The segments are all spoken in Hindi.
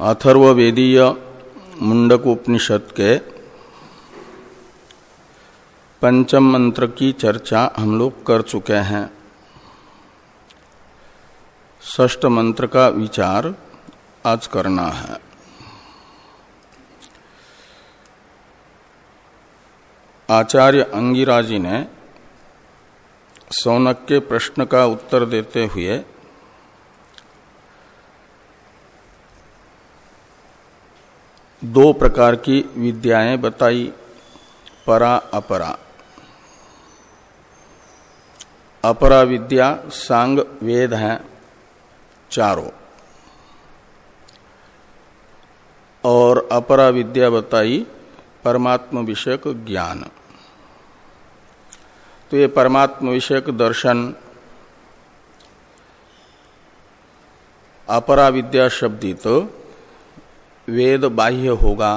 अथर्वेदीय मुंडक उपनिषद के पंचम मंत्र की चर्चा हम लोग कर चुके हैं। ष्ट मंत्र का विचार आज करना है। आचार्य अंगिरा जी ने सौनक के प्रश्न का उत्तर देते हुए दो प्रकार की विद्याएँ बताई, परा, अपरा। अपरा विद्या, सांग, वेद हैं, चारों। और अपरा विद्या बताई, परमात्म विषयक ज्ञान। तो ये परमात्म विषयक दर्शन, अपरा विद्या शब्दित तो वेद बाह्य होगा।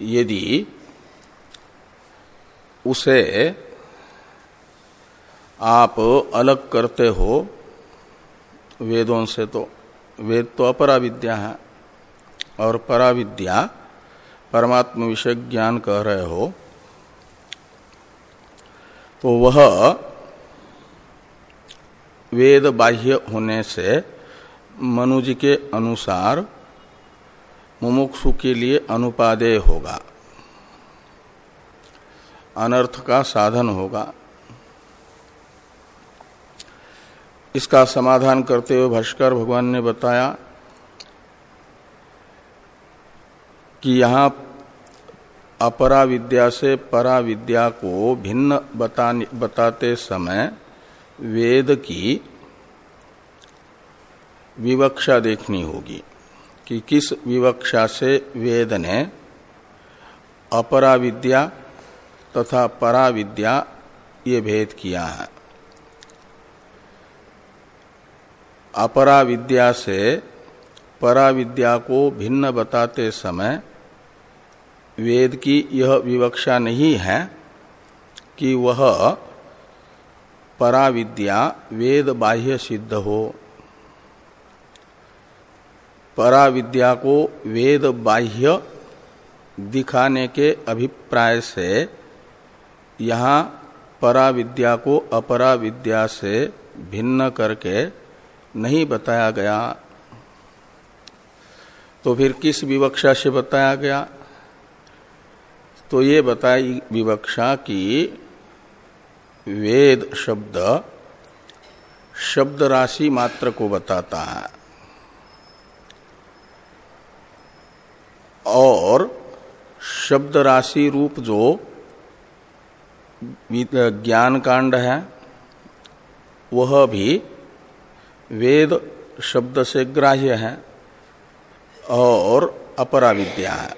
यदि उसे आप अलग करते हो, वेदों से तो वेद तो अपरा विद्या है, और पराविद्या परमात्म विषय ज्ञान कह रहे हो तो वह वेद बाह्य होने से मनुज के अनुसार मुमुक्षु के लिए अनुपादेय होगा। अनर्थ का साधन होगा। इसका समाधान करते हुए भाष्कर भगवान ने बताया कि यहाँ अपरा विद्या से परा विद्या को भिन्न बताते समय वेद की विवक्षा देखनी होगी। कि किस विवक्षा से वेद ने अपरा विद्या तथा परा विद्या ये भेद किया है। अपरा विद्या से परा विद्या को भिन्न बताते समय वेद की यह विवक्षा नहीं है कि वह परा विद्या वेद बाह्य सिद्ध हो। परा विद्या को वेद बाह्य दिखाने के अभिप्राय से, यहाँ परा विद्या को अपरा विद्या से भिन्न करके नहीं बताया गया। तो फिर किस विवक्षा से बताया गया? तो ये बताई विवक्षा कि वेद शब्द शब्द राशि मात्र को बताता है। और शब्द राशि रूप जो ज्ञान कांड है, वह भी वेद शब्द से ग्राह्य है और अपरा विद्या है।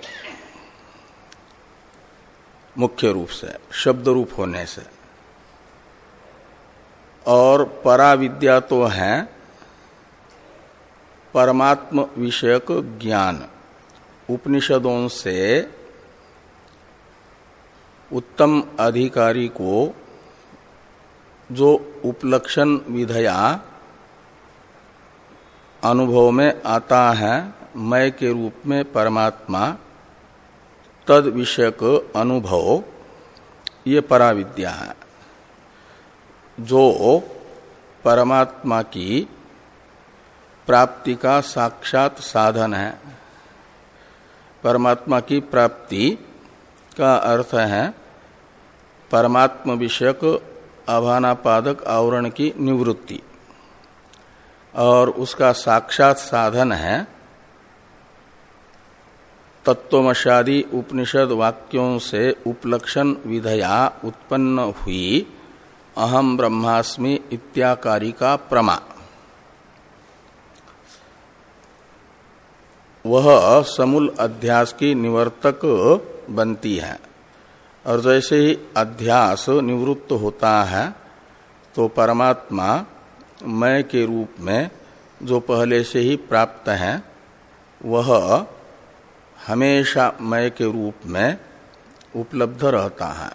मुख्य रूप से, शब्द रूप होने से। और परा विद्या तो है, परमात्म विषयक ज्ञान। उपनिषदों से उत्तम अधिकारी को जो उपलक्षण विधया अनुभव में आता है, मय के रूप में परमात्मा, तद विषयक अनुभव, ये पराविद्या है। जो परमात्मा की प्राप्ति का साक्षात साधन है। परमात्मा की प्राप्ति का अर्थ है परमात्म विषयक अभानापादक आवरण की निवृत्ति। और उसका साक्षात साधन है तत्वमशादी उपनिषद वाक्यों से उपलक्षण विधया उत्पन्न हुई अहम ब्रह्मास्मि इत्याकारी का प्रमा। वह समूल अध्यास की निवर्तक बनती है। और जैसे ही अध्यास निवृत्त होता है तो परमात्मा मय के रूप में जो पहले से ही प्राप्त है, वह हमेशा मय के रूप में उपलब्ध रहता है।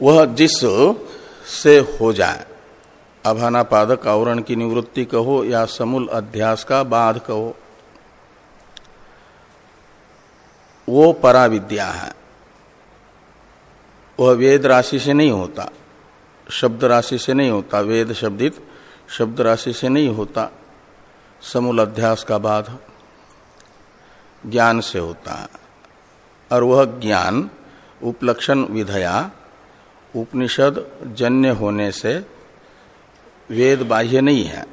वह जिस से हो जाए अभानापादक आवरण की निवृत्ति कहो या समूल अध्यास का बाध कहो। वो पराविद्या है। वह वेद राशि से नहीं होता। शब्द राशि से नहीं होता। वेद शब्दित शब्द राशि से नहीं होता। समूल अध्यास का बाध ज्ञान से होता है। और वह ज्ञान, उपलक्षण विधया, उपनिषद जन्य होने से वेद बाह्य नहीं है।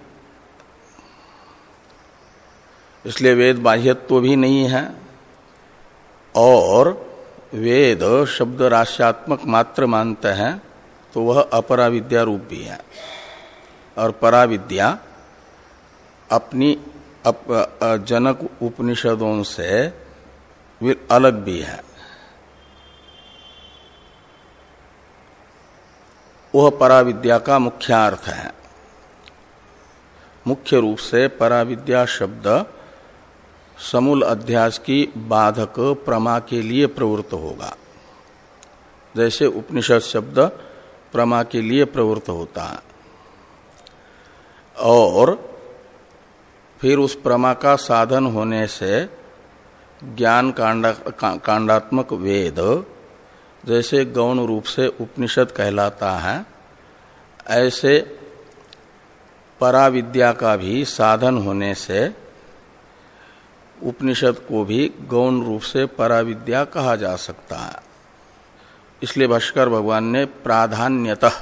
इसलिए वेद बाह्यत्व भी नहीं है और वेद शब्द राश्यात्मक मात्र मानते हैं तो वह अपराविद्या रूप भी है। और पराविद्या अपनी अप, जनक उपनिषदों से अलग भी है। वह पराविद्या का मुख्यार्थ है। मुख्य रूप से पराविद्या शब्द समूल अध्यास की बाधक प्रमा के लिए प्रवृत्त होगा। जैसे उपनिषद शब्द प्रमा के लिए प्रवृत्त होता है। और फिर उस प्रमा का साधन होने से ज्ञान कांडा कांडात्मक वेद, जैसे गौण रूप से उपनिषद कहलाता है, ऐसे पराविद्या का भी साधन होने से उपनिषद को भी गौण रूप से पराविद्या कहा जा सकता है। इसलिए भाष्कर भगवान ने प्राधान्यतः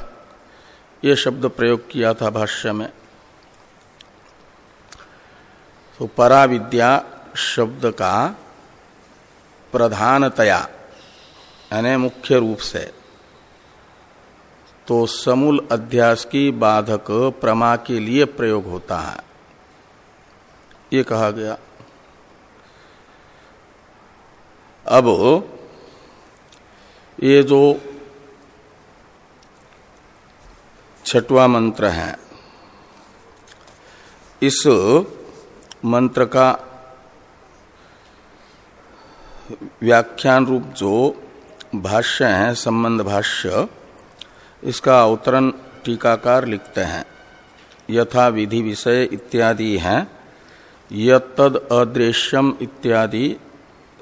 ये शब्द प्रयोग किया था भाष्य में। तो पराविद्या शब्द का प्रधानतया, यानी मुख्य रूप से तो समूल अध्यास की बाधक प्रमा के लिए प्रयोग होता है। ये कहा गया। अब ये जो छठवा मंत्र है, इस मंत्र का व्याख्यान रूप जो भाष्य है, संबंध भाष्य इसका अवतरण टीकाकार लिखते हैं। यथा विधि विषय इत्यादि हैं। यद अदृश्यम इत्यादि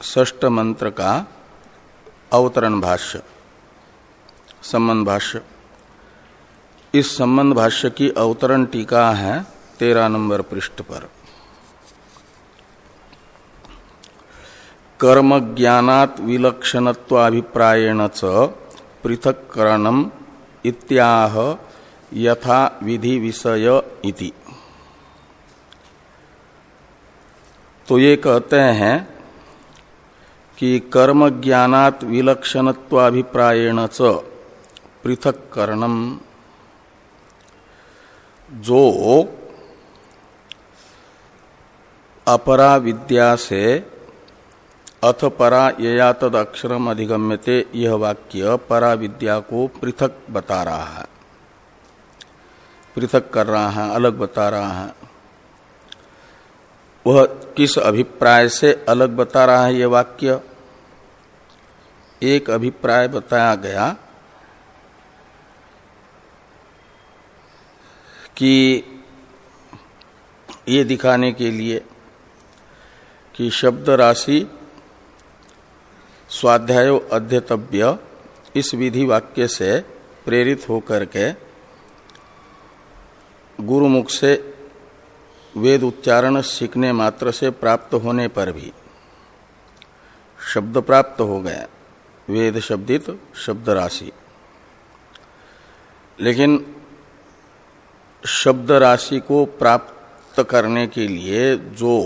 ष्ट मंत्र का अवतरण भाष्य। संबंध भाष्य। इस संबंध भाष्य की अवतरण टीका है तेरह नंबर पृष्ठ पर। कर्म ज्ञानात विलक्षणत्वाभिप्रायण च पृथक्करणम इत्याह यथा विधि विषय इति। तो ये कहते हैं कि कर्म ज्ञानात विलक्षणत्वाभिप्रायण च पृथक्करणम जो अपरा विद्या से अथ परा यया तद अक्षरम अधिगम्यते यह वाक्य परा विद्या को पृथक बता रहा है। पृथक कर रहा है, अलग बता रहा है। वह किस अभिप्राय से अलग बता रहा है यह वाक्य? एक अभिप्राय बताया गया कि ये दिखाने के लिए कि शब्द राशि स्वाध्याय अध्यतव्य, इस विधि वाक्य से प्रेरित होकर के गुरुमुख से वेद उच्चारण सीखने मात्र से प्राप्त होने पर भी शब्द प्राप्त हो गए। वेद शब्दित शब्द राशि लेकिन शब्द राशि को प्राप्त करने के लिए जो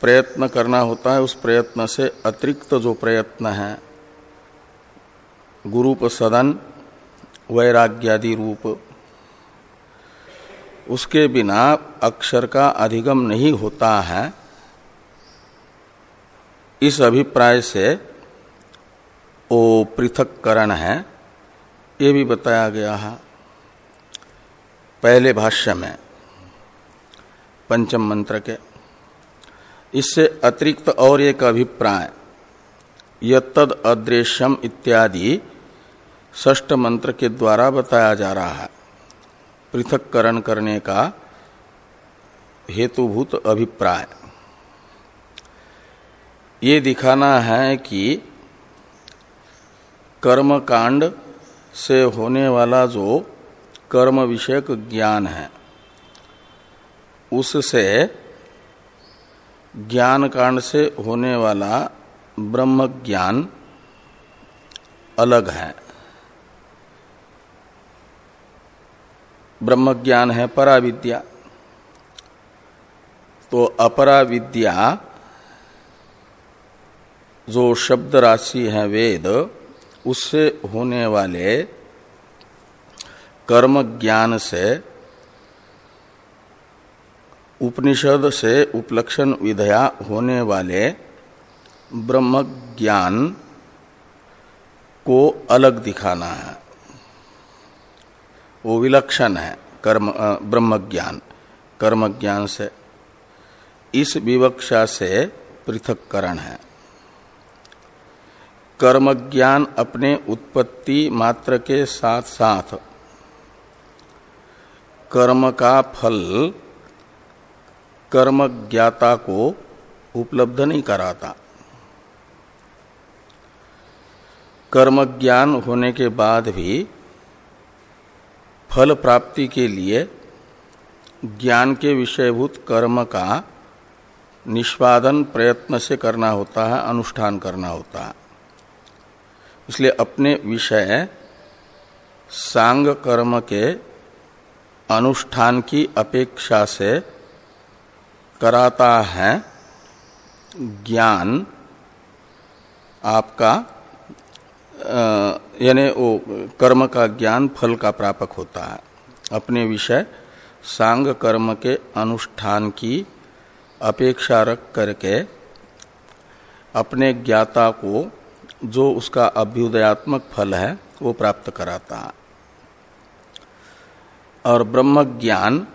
प्रयत्न करना होता है, उस प्रयत्न से अतिरिक्त जो प्रयत्न है, गुरूप सदन, वैराग्यादि रूप, उसके बिना अक्षर का अधिगम नहीं होता है। इस अभिप्राय से वो पृथककरण है, ये भी बताया गया है। पहले भाष्य में, पंचम मंत्र के इससे अतिरिक्त और एक अभिप्राय यद अदृश्यम इत्यादि ष्ट मंत्र के द्वारा बताया जा रहा है। पृथककरण करने का हेतुभूत अभिप्राय। ये दिखाना है कि कर्म कांड से होने वाला जो कर्म विषयक ज्ञान है, उससे ज्ञान कांड से होने वाला ब्रह्म ज्ञान अलग है। ब्रह्म ज्ञान है पराविद्या। तो अपरा विद्या जो शब्द राशि है वेद, उससे होने वाले कर्म ज्ञान से उपनिषद से उपलक्षण विधया होने वाले ब्रह्म ज्ञान को अलग दिखाना है। वो विलक्षण है, कर्म ब्रह्म ज्ञान कर्म ज्ञान से। इस विवक्षा से पृथककरण है। कर्म ज्ञान अपने उत्पत्ति मात्र के साथ साथ कर्म का फल कर्म ज्ञाता को उपलब्ध नहीं कराता। कर्म ज्ञान होने के बाद भी फल प्राप्ति के लिए ज्ञान के विषयभूत कर्म का निष्पादन प्रयत्न से करना होता है, अनुष्ठान करना होता है। इसलिए अपने विषय सांग कर्म के अनुष्ठान की अपेक्षा से कराता है ज्ञान आपका यानी वो कर्म का ज्ञान फल का प्रापक होता है। अपने विषय सांग कर्म के अनुष्ठान की अपेक्षा रख करके अपने ज्ञाता को जो उसका अभ्युदयात्मक फल है, वो प्राप्त कराता है। और ब्रह्म ज्ञान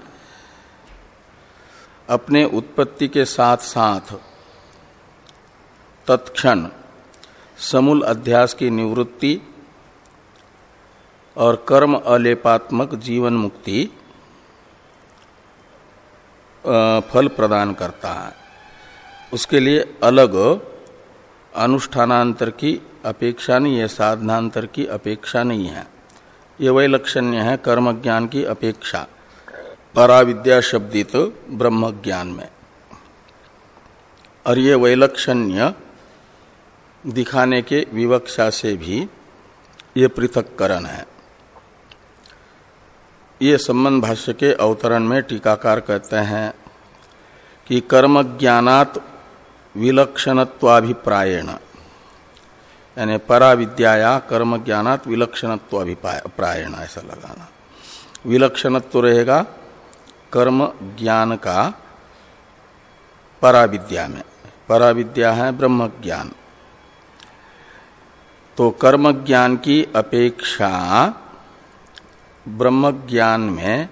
अपने उत्पत्ति के साथ साथ तत्क्षण समूल अध्यास की निवृत्ति और कर्म अलेपात्मक जीवन मुक्ति फल प्रदान करता है। उसके लिए अलग अनुष्ठानांतर की अपेक्षा नहीं है, साधनांतर की अपेक्षा नहीं है। ये वैलक्षण्य है कर्म ज्ञान की अपेक्षा। पराविद्या शब्दित ब्रह्म ज्ञान में और ये वैलक्षण्य दिखाने के विवक्षा से भी ये पृथककरण है। ये संबंध भाष्य के अवतरण में टीकाकार कहते हैं कि कर्म ज्ञानात विलक्षणत्वाभिप्रायण, यानी परा विद्या कर्म ज्ञानात विलक्षणत्व अभिप्रायण ऐसा लगाना। विलक्षणत्व रहेगा कर्म ज्ञान का पराविद्या में। पराविद्या है ब्रह्म ज्ञान। तो कर्म ज्ञान की अपेक्षा ब्रह्म ज्ञान में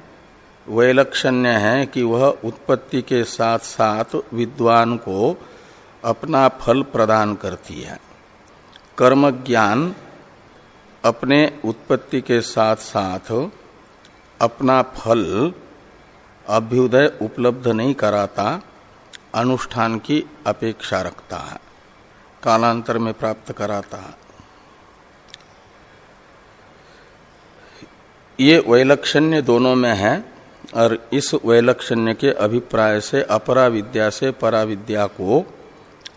वैलक्षण्य है कि वह उत्पत्ति के साथ साथ विद्वान को अपना फल प्रदान करती है। कर्म ज्ञान अपने उत्पत्ति के साथ साथ अपना फल अभ्युदय उपलब्ध नहीं कराता, अनुष्ठान की अपेक्षा रखता है, कालांतर में प्राप्त कराता है। ये वैलक्षण्य दोनों में है, और इस वैलक्षण्य के अभिप्राय से अपरा विद्या से परा विद्या को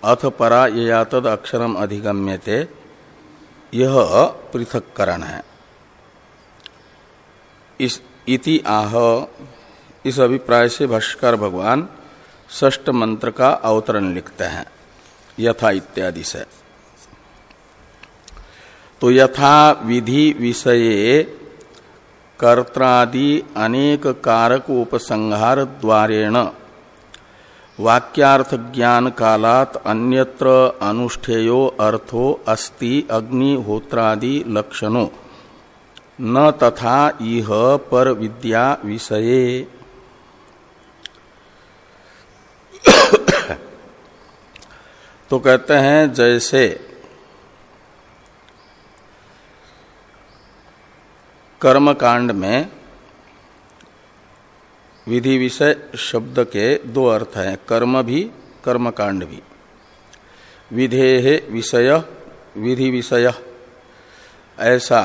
अथ परा ये तद अक्षरम अधिगम्य थे यह पृथककरण है। इस इति आह इस अभिप्राय से भाष्कर भगवान ष्ट मंत्र का अवतरण लिखते हैं। यथा इत्यादि से। तो यथा विधि विषये कर्त्रादि अनेक कारक उपसंहार द्वारेण वाक्यार्थ ज्ञान कालात अन्यत्र अनुष्ठेयो अर्थो अस्ति अग्निहोत्रादि लक्षणों। न तथा इह पर विद्या विषये। तो कहते हैं जैसे कर्म कांड में विधि विषय शब्द के दो अर्थ हैं, कर्म भी, कर्मकांड भी। विधे विषय, विधि विषय। ऐसा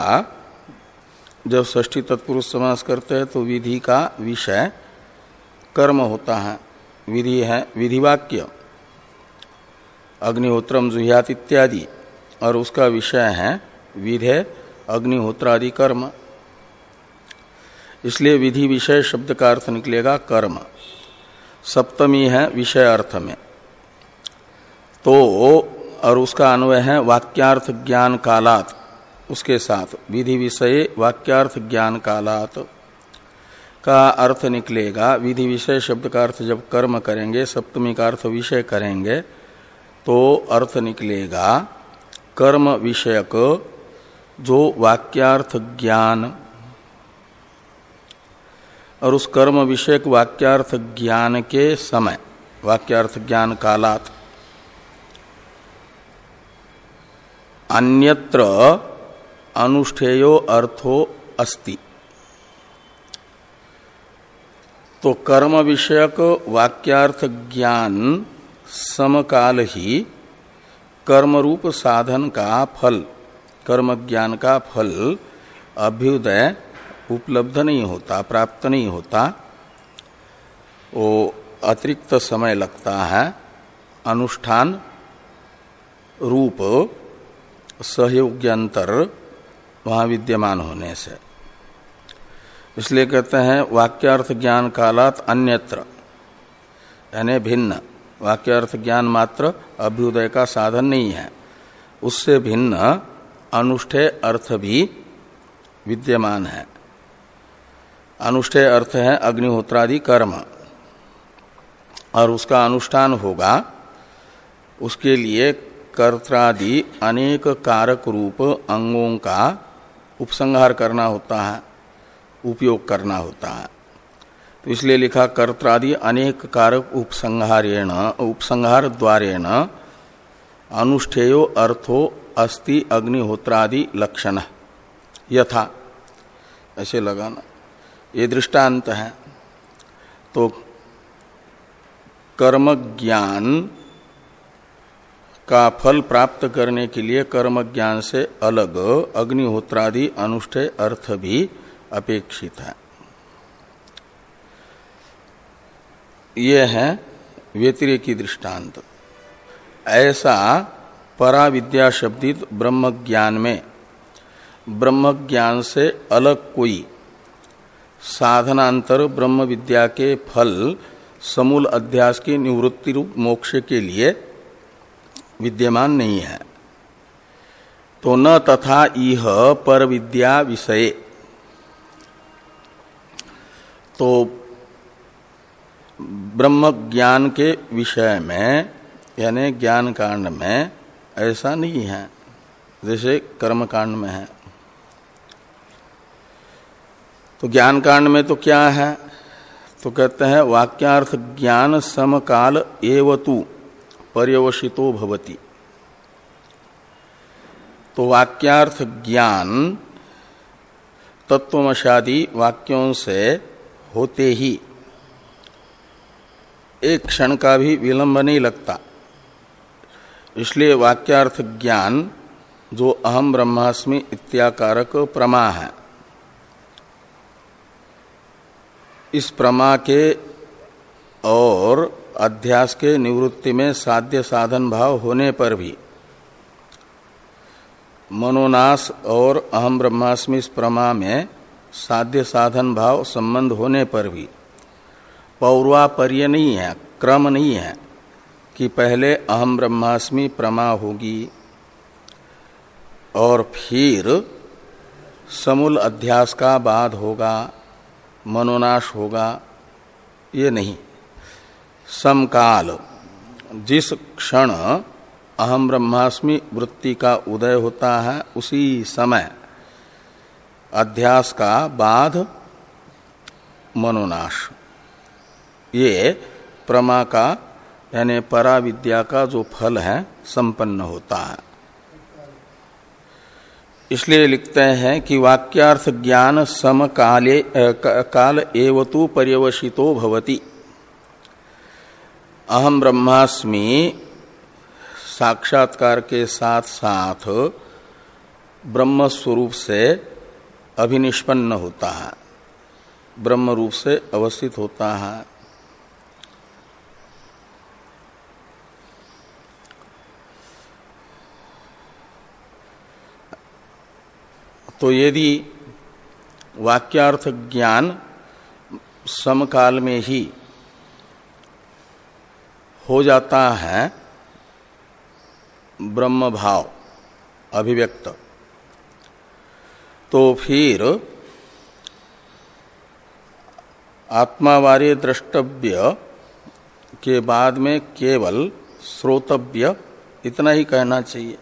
जब ष्ठी तत्पुरुष समास करते हैं तो विधि का विषय कर्म होता है। विधि है, विधिवाक्य। अग्निहोत्रम जुहियात इत्यादि। और उसका विषय है, विधे अग्निहोत्र आदि कर्म। इसलिए विधि विषय शब्द का अर्थ निकलेगा कर्म। सप्तमी है विषय अर्थ में। तो और उसका अन्वय है वाक्यार्थ ज्ञान कालात। उसके साथ विधि विषय वाक्यार्थ ज्ञान कालात का अर्थ निकलेगा। विधि विषय शब्द का अर्थ जब कर्म करेंगे, सप्तमी का अर्थ विषय करेंगे तो अर्थ निकलेगा कर्म विषयक जो वाक्यार्थ ज्ञान। और उस कर्म विषयक वाक्यार्थ ज्ञान के समय, वाक्यार्थ ज्ञान कालात। अन्यत्र अनुष्ठेयो अर्थो अस्ति। तो कर्म विषयक वाक्यार्थ ज्ञान समकाल ही कर्म रूप साधन का फल कर्म ज्ञान का फल अभ्युदय उपलब्ध नहीं होता, प्राप्त नहीं होता। वो अतिरिक्त समय लगता है, अनुष्ठान रूप सहयोग्यंतर वहाँ विद्यमान होने से। इसलिए कहते हैं, वाक्यार्थ ज्ञान कालात अन्यत्र, यानी भिन्न। वाक्यार्थ ज्ञान मात्र अभ्युदय का साधन नहीं है। उससे भिन्न अनुष्ठेय अर्थ भी विद्यमान है। अनुष्ठेय अर्थ है अग्निहोत्रादि कर्म। और उसका अनुष्ठान होगा, उसके लिए कर्त्रादि अनेक कारक रूप अंगों का उपसंहार करना होता है, उपयोग करना होता है। तो इसलिए लिखा, कर्त्रादि अनेक कारक उपसंहारेण उपसंहार द्वारेण अनुष्ठेयो अर्थो अस्ति अग्निहोत्रादि लक्षण। यथा, ऐसे लगाना। ये दृष्टांत है। तो कर्म ज्ञान का फल प्राप्त करने के लिए कर्म ज्ञान से अलग अग्निहोत्रादि अनुष्ठेय अर्थ भी अपेक्षित है। ये है व्यतिरेकी दृष्टांत। ऐसा पराविद्या शब्दित ब्रह्म ज्ञान में ब्रह्म ज्ञान से अलग कोई साधनांतर ब्रह्म विद्या के फल समूल अध्यास की निवृत्ति रूप मोक्ष के लिए विद्यमान नहीं है। तो न तथा इह पर विद्या विषय। तो ब्रह्म ज्ञान के विषय में, यानी ज्ञान कांड में ऐसा नहीं है, जैसे कर्म कांड में है। तो ज्ञान कांड में तो क्या है? तो कहते हैं, वाक्यार्थ ज्ञान समकाल एवतु पर्यवसितो भवति। तो वाक्यार्थ ज्ञान तत्वमशादी वाक्यों से होते ही एक क्षण का भी विलंब नहीं लगता। इसलिए वाक्यार्थ ज्ञान, जो अहम ब्रह्मास्मि इत्याकारक प्रमा है। इस प्रमा के और अध्यास के निवृत्ति में साध्य साधन भाव होने पर भी मनोनाश और अहम ब्रह्मास्मि इस प्रमा में साध्य साधन भाव संबंध होने पर भी पौर्वापर्य नहीं है क्रम नहीं है कि पहले अहम ब्रह्मास्मि प्रमा होगी, और फिर समूल अध्यास का बाद होगा, मनोनाश होगा, ये नहीं। समकाल, जिस क्षण अहम ब्रह्मास्मि वृत्ति का उदय होता है, उसी समय अध्यास का बाध मनोनाश। ये प्रमा का, यानी पराविद्या का जो फल है, संपन्न होता है। इसलिए लिखते हैं कि वाक्यार्थ ज्ञान समकाले काल एवतु पर्यवसितो भवति। अहम ब्रह्मास्मि साक्षात्कार के साथ साथ ब्रह्म स्वरूप से अभिनिष्पन्न होता है। ब्रह्म रूप से अवस्थित होता है। तो यदि वाक्यार्थ ज्ञान समकाल में ही हो जाता है ब्रह्म भाव अभिव्यक्त तो फिर आत्मावार्य द्रष्टव्य के बाद में केवल श्रोतव्य इतना ही कहना चाहिए।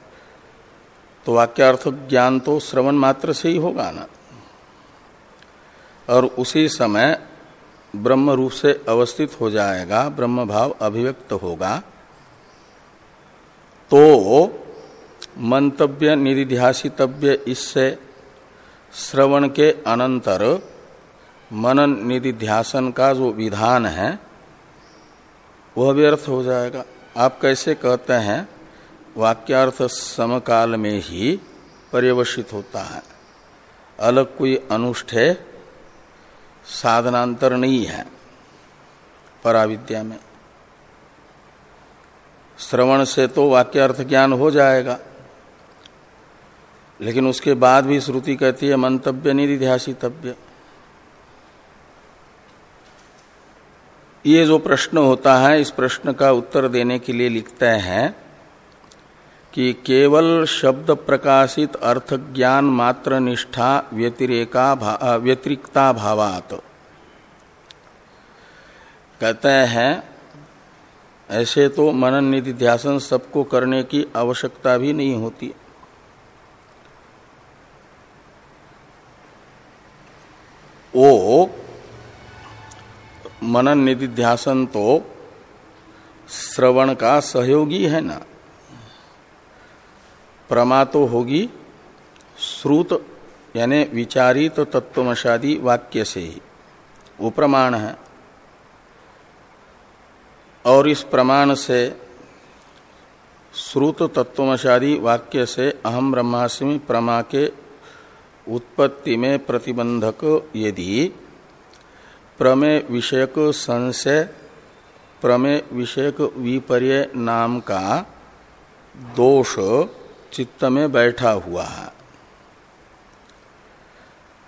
तो वाक्यार्थ ज्ञान तो श्रवण मात्र से ही होगा ना। और उसी समय ब्रह्म रूप से अवस्थित हो जाएगा, ब्रह्म भाव अभिव्यक्त होगा। तो मंतव्य, निधिध्यासितव्य, इससे श्रवण के अनंतर मनन निधिध्यासन का जो विधान है, वह व्यर्थ हो जाएगा। आप कैसे कहते हैं वाक्यार्थ समकाल में ही पर्यवसित होता है। अलग कोई अनुष्ठेय साधनांतर नहीं है, पराविद्या में। श्रवण से तो वाक्यार्थ ज्ञान हो जाएगा। लेकिन उसके बाद भी श्रुति कहती है, मंतव्य निधिध्यासितव्य। ये जो प्रश्न होता है, इस प्रश्न का उत्तर देने के लिए लिखते हैं कि केवल शब्द प्रकाशित अर्थ ज्ञान मात्र निष्ठा व्यतिरेका व्यतिरिक्ता भावात। कहते हैं, ऐसे तो मनन निधि ध्यासन सबको करने की आवश्यकता भी नहीं होती। वो मनन निधि ध्यासन तो श्रवण का सहयोगी है ना? प्रमा तो होगी श्रुत, यानी विचारित तो तत्वमशादी वाक्य से ही। वो प्रमाण है। और इस प्रमाण से, श्रुत तत्वमशादी वाक्य से अहम ब्रह्मास्मि प्रमा के उत्पत्ति में प्रतिबंधक यदि प्रमेय विषयक संशय प्रमेय विषयक विपर्य नाम का दोष चित्त में बैठा हुआ है।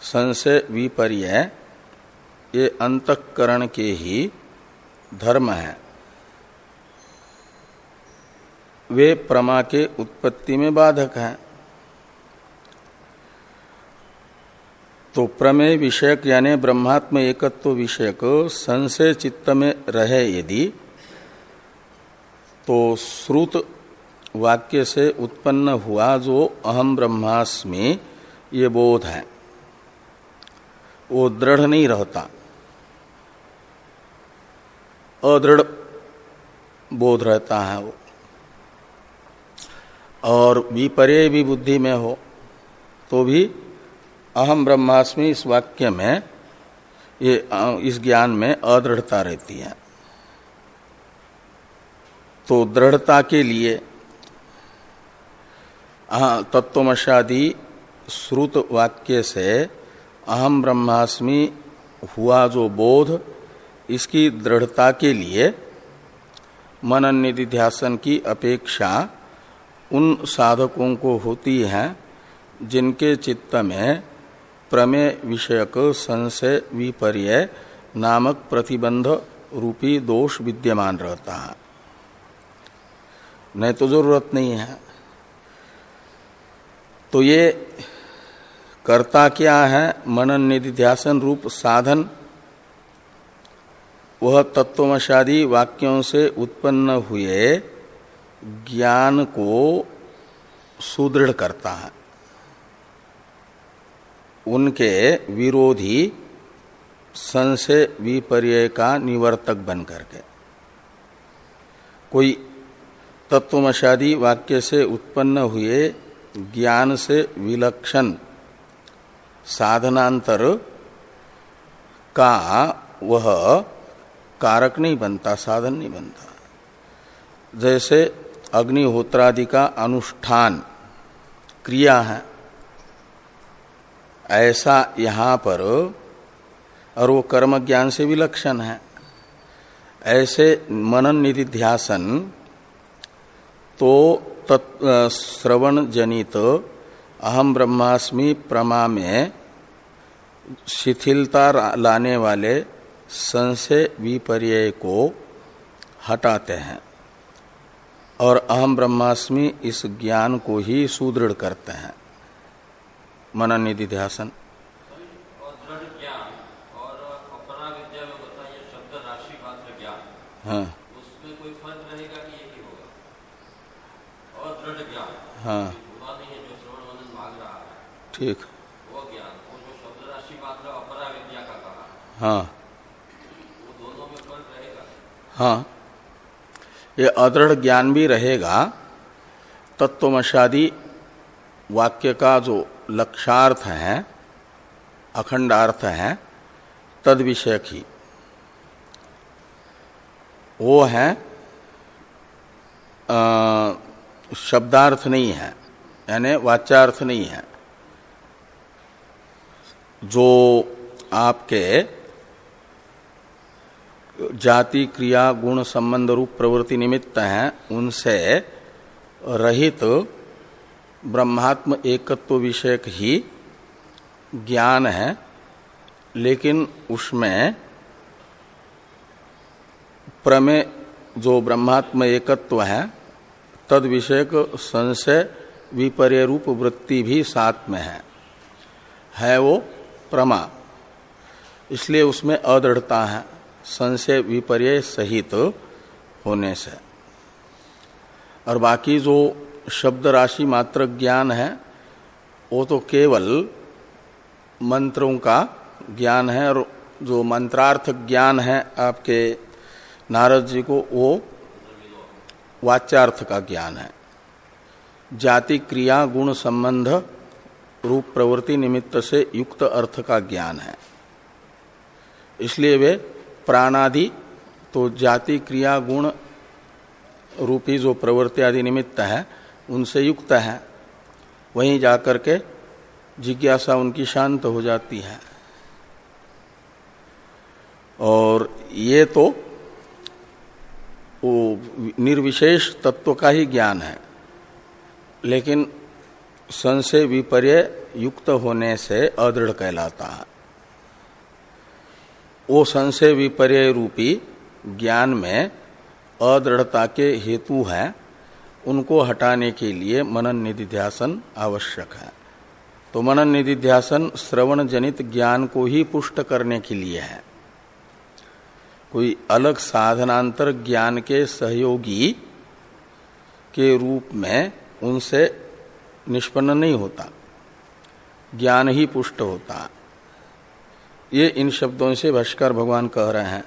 संशय विपर्य ये अंतकरण के ही धर्म है। वे प्रमा के उत्पत्ति में बाधक हैं। तो प्रमेय विषयक यानी ब्रह्मात्म एकत्व विषयक संशय चित्त में रहे यदि तो श्रुत वाक्य से उत्पन्न हुआ जो अहम ब्रह्मास्मि, ये बोध है। वो दृढ़ नहीं रहता। अदृढ़ बोध रहता है वो। और विपर्य भी बुद्धि में हो तो भी अहम ब्रह्मास्मि इस वाक्य में, ये इस ज्ञान में अदृढ़ता रहती है। तो दृढ़ता के लिए तत्वमशादी श्रुत वाक्य से अहम ब्रह्मास्मि हुआ जो बोध, इसकी दृढ़ता के लिए मनन निधिध्यासन की अपेक्षा उन साधकों को होती है जिनके चित्त में प्रमेय विषयक संशय विपर्य नामक प्रतिबंध रूपी दोष विद्यमान रहता है। नहीं तो ज़रूरत नहीं है। तो ये कर्ता क्या है? मनन निधिध्यासन रूप साधन। वह तत्वमशादी वाक्यों से उत्पन्न हुए ज्ञान को सुदृढ़ करता है। उनके विरोधी संशय विपर्य का निवर्तक बन करके कोई तत्वमशादी वाक्य से उत्पन्न हुए ज्ञान से विलक्षण साधनांतर का वह कारक नहीं बनता, साधन नहीं बनता। जैसे अग्निहोत्रादि का अनुष्ठान, क्रिया है। ऐसा यहाँ पर, और वो कर्म ज्ञान से विलक्षण है। ऐसे मनन निधिध्यासन तो श्रवण जनित अहम ब्रह्मास्मि प्रमा में शिथिलता लाने वाले संशय विपर्य को हटाते हैं। और अहम ब्रह्मास्मि इस ज्ञान को ही सुदृढ़ करते हैं। मनन निधि ध्यासन हाँ। उसमें कोई फ़र्क रहेगा कि यही होगा और दृढ़ ज्ञान हाँ। ठीक। वो ज्ञान वो जो शब्द अपरा विद्या का कहा। हाँ। वो दोनों में फ़र्क रहेगा। हाँ। ये अदृढ़ ज्ञान भी रहेगा तत्वमशादी वाक्य का जो लक्षार्थ है अखंडार्थ है तद विषयक ही वो है शब्दार्थ नहीं है, यानी वाच्यार्थ नहीं है। जो आपके जाति, क्रिया, गुण संबंध रूप प्रवृत्ति निमित्त हैं, उनसे रहित ब्रह्मात्म एकत्व विषयक ही ज्ञान है, लेकिन उसमें प्रमेय जो ब्रह्मात्म एकत्व है तद विषयक संशय विपर्य रूप वृत्ति भी साथ में है। है वो प्रमा। इसलिए उसमें अदृढ़ता है, संशय विपर्य सहित तो होने से। और बाकी जो शब्द राशि मात्र ज्ञान है, वो तो केवल मंत्रों का ज्ञान है और जो मंत्रार्थ ज्ञान है आपके नारद जी को, वो वाच्यार्थ का ज्ञान है। जाति, क्रिया, गुण संबंध, रूप प्रवृत्ति निमित्त से युक्त अर्थ का ज्ञान है। इसलिए वे प्राणादि तो जाति, क्रिया, गुण रूपी जो प्रवृत्ति आदि निमित्त है, उनसे युक्त है। वहीं जाकर के जिज्ञासा उनकी शांत हो जाती है। और ये तो निर्विशेष तत्व का ही ज्ञान है। लेकिन संशय विपर्य युक्त होने से अदृढ़ कहलाता है। वो संशय विपर्य रूपी ज्ञान में अदृढ़ता के हेतु है, उनको हटाने के लिए मनन निधिध्यासन आवश्यक है। तो मनन निधिध्यासन श्रवण जनित ज्ञान को ही पुष्ट करने के लिए है। कोई अलग साधनांतर ज्ञान के सहयोगी के रूप में उनसे निष्पन्न नहीं होता। ज्ञान ही पुष्ट होता। ये इन शब्दों से भाष्कर भगवान कह रहे हैं